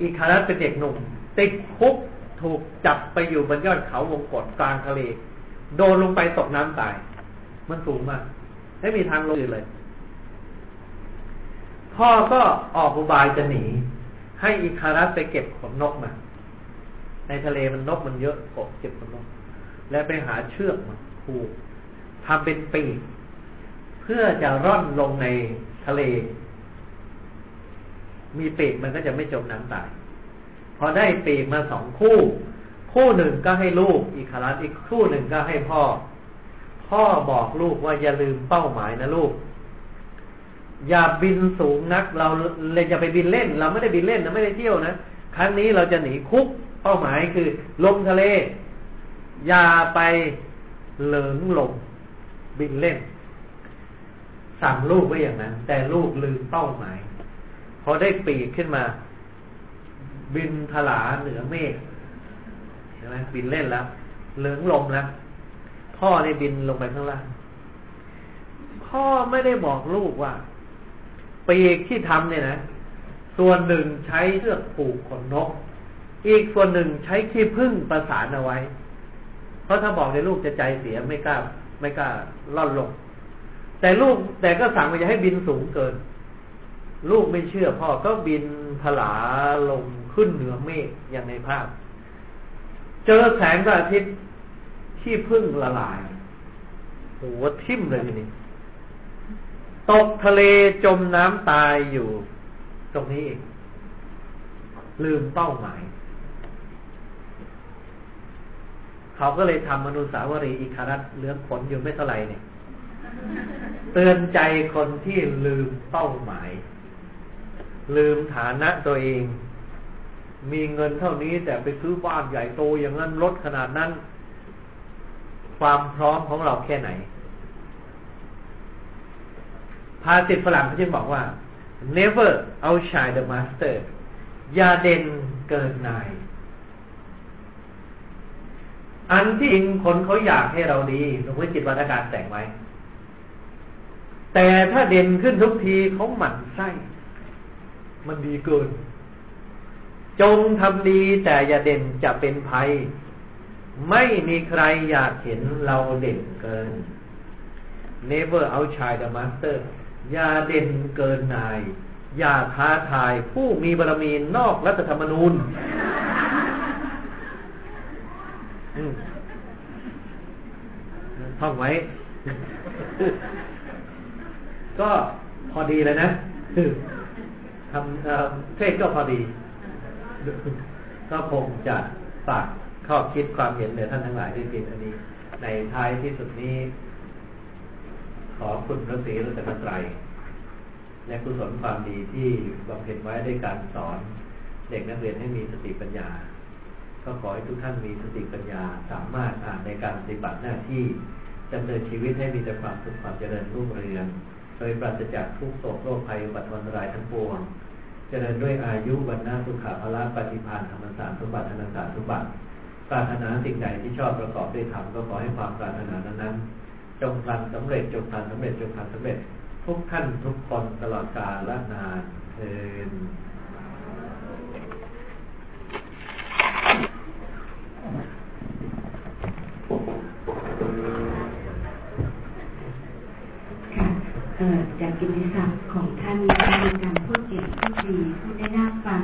อีคารัสเป็นเด็กหนุ่ม ติดคุกถูกจับไปอยู่บนยอดเขาวงกฏกลางทะเล โดนลงไปตกน้ำตาย มันสูงมากไม่มีทางลงอื่นเลย พ่อก็ออกอุบายจะหนี ให้อีคารัสไปเก็บขนนกมา ในทะเลมันนกมันเยอะกบเก็บขนนก และไปหาเชือกมาผูกทำเป็นปีก พื่อจะร่อนลงในทะเล มีปีกมันก็จะไม่จมน้ำตาย พอได้ปีกมาสองคู่ คู่หนึ่งก็ให้ลูกอีกครัสอีกคู่หนึ่งก็ให้พ่อ พ่อบอกลูกว่าอย่าลืมเป้าหมายนะลูก อย่าบินสูงนัก เราเลยจะไปบินเล่น เราไม่ได้บินเล่นนะไม่ได้เที่ยวนะครั้งนี้เราจะหนีคุก เป้าหมายคือลงทะเล อย่าไปเหลิงลมบินเล่น สั่งลูกไว้อย่างนั้น แต่ลูกลืมเป้าหมายพอได้ปีกขึ้นมา บินทลาเหนือเมฆใช่ไหมบินเล่นแล้วเหลืองลมแล้วพ่อในบินลงไปข้างล่าง พ่อไม่ได้บอกลูกว่า ปีกที่ทำเนี่ยนะ ส่วนหนึ่งใช้เชือกผูกขนนก อีกส่วนหนึ่งใช้ขี้พึ่งประสานเอาไว้ เพราะถ้าบอกในลูกจะใจเสียไม่กล้า ไม่กล้าล่อนลง แต่ลูกแต่ก็สั่งว่าจะให้บินสูงเกิน ลูกไม่เชื่อพ่อก็บินถลาลงขึ้นเหนือเมฆอย่างในภาพ เจอแสงพระอาทิตย์ที่พึ่งละลายหัวทิ่มเลยทีนี้ตกทะเลจมน้ำตายอยู่ตรงนี้เอง ลืมเป้าหมาย เขาก็เลยทำมนุษสาวรีอิคารัตเลือขนอยู่ไม่เท่าไหร่เนี่ย เตือนใจคนที่ลืมเป้าหมาย ลืมฐานะตัวเอง มีเงินเท่านี้แต่ไปซื้อบ้านใหญ่โตอย่างนั้นรถขนาดนั้น ความพร้อมของเราแค่ไหน ภาษิตฝรั่งเขาจึงบอกว่า never outshine the master อย่าเด่นเกินนาย อันที่จริงคนเขาอยากให้เราดีหลวงพ่อจิตวัฒการแต่งไว้ แต่ถ้าเด่นขึ้นทุกทีเขาหมั่นไส้ มันดีเกิน จงทำดีแต่อย่าเด่นจะเป็นภัย ไม่มีใครอยากเห็นเราเด่นเกิน never outshine the master อย่าเด่นเกินนาย อย่าท้าทายผู้มีบารมีนอกรัฐธรรมนูญท่องไว้ ก็พอดีเลยนะทำเอ่อเทศก็พอดี ก็คงจะฝากข้อคิดความเห็นในท่านทั้งหลายที่เป็นอันนี้ ในท้ายที่สุดนี้ ขอคุณพระศรีรัตนตรัยและกุศลความดีที่บำเพ็ญไว้ด้วยการสอน เด็กนักเรียนให้มีสติปัญญา ก็ขอให้ทุกท่านมีสติปัญญาสามารถอ่านในการปฏิบัติหน้าที่ดำเนินชีวิตให้มีแต่ความสุขความเจริญรุ่งเรือง โดยปราศจากทุกโศกโรคภัยอุบัติวันรายทั้งปวง เจริญด้วยอายุวันนาสุขาพละปฏิพานธรรมสารสมบัติธนสารสมบัติปรารถนาสิ่งใดที่ชอบประกอบด้วยธรรมก็ขอให้ความปรารถนานั้นๆจงพลันสำเร็จจงพลันสำเร็จจงพลันสำเร็จ ทุกท่านทุกคนตลอดกาลและนานเทิน จากกิติศัพท์ของท่านในการพูดเก่งพูดดีพูดได้น่าฟัง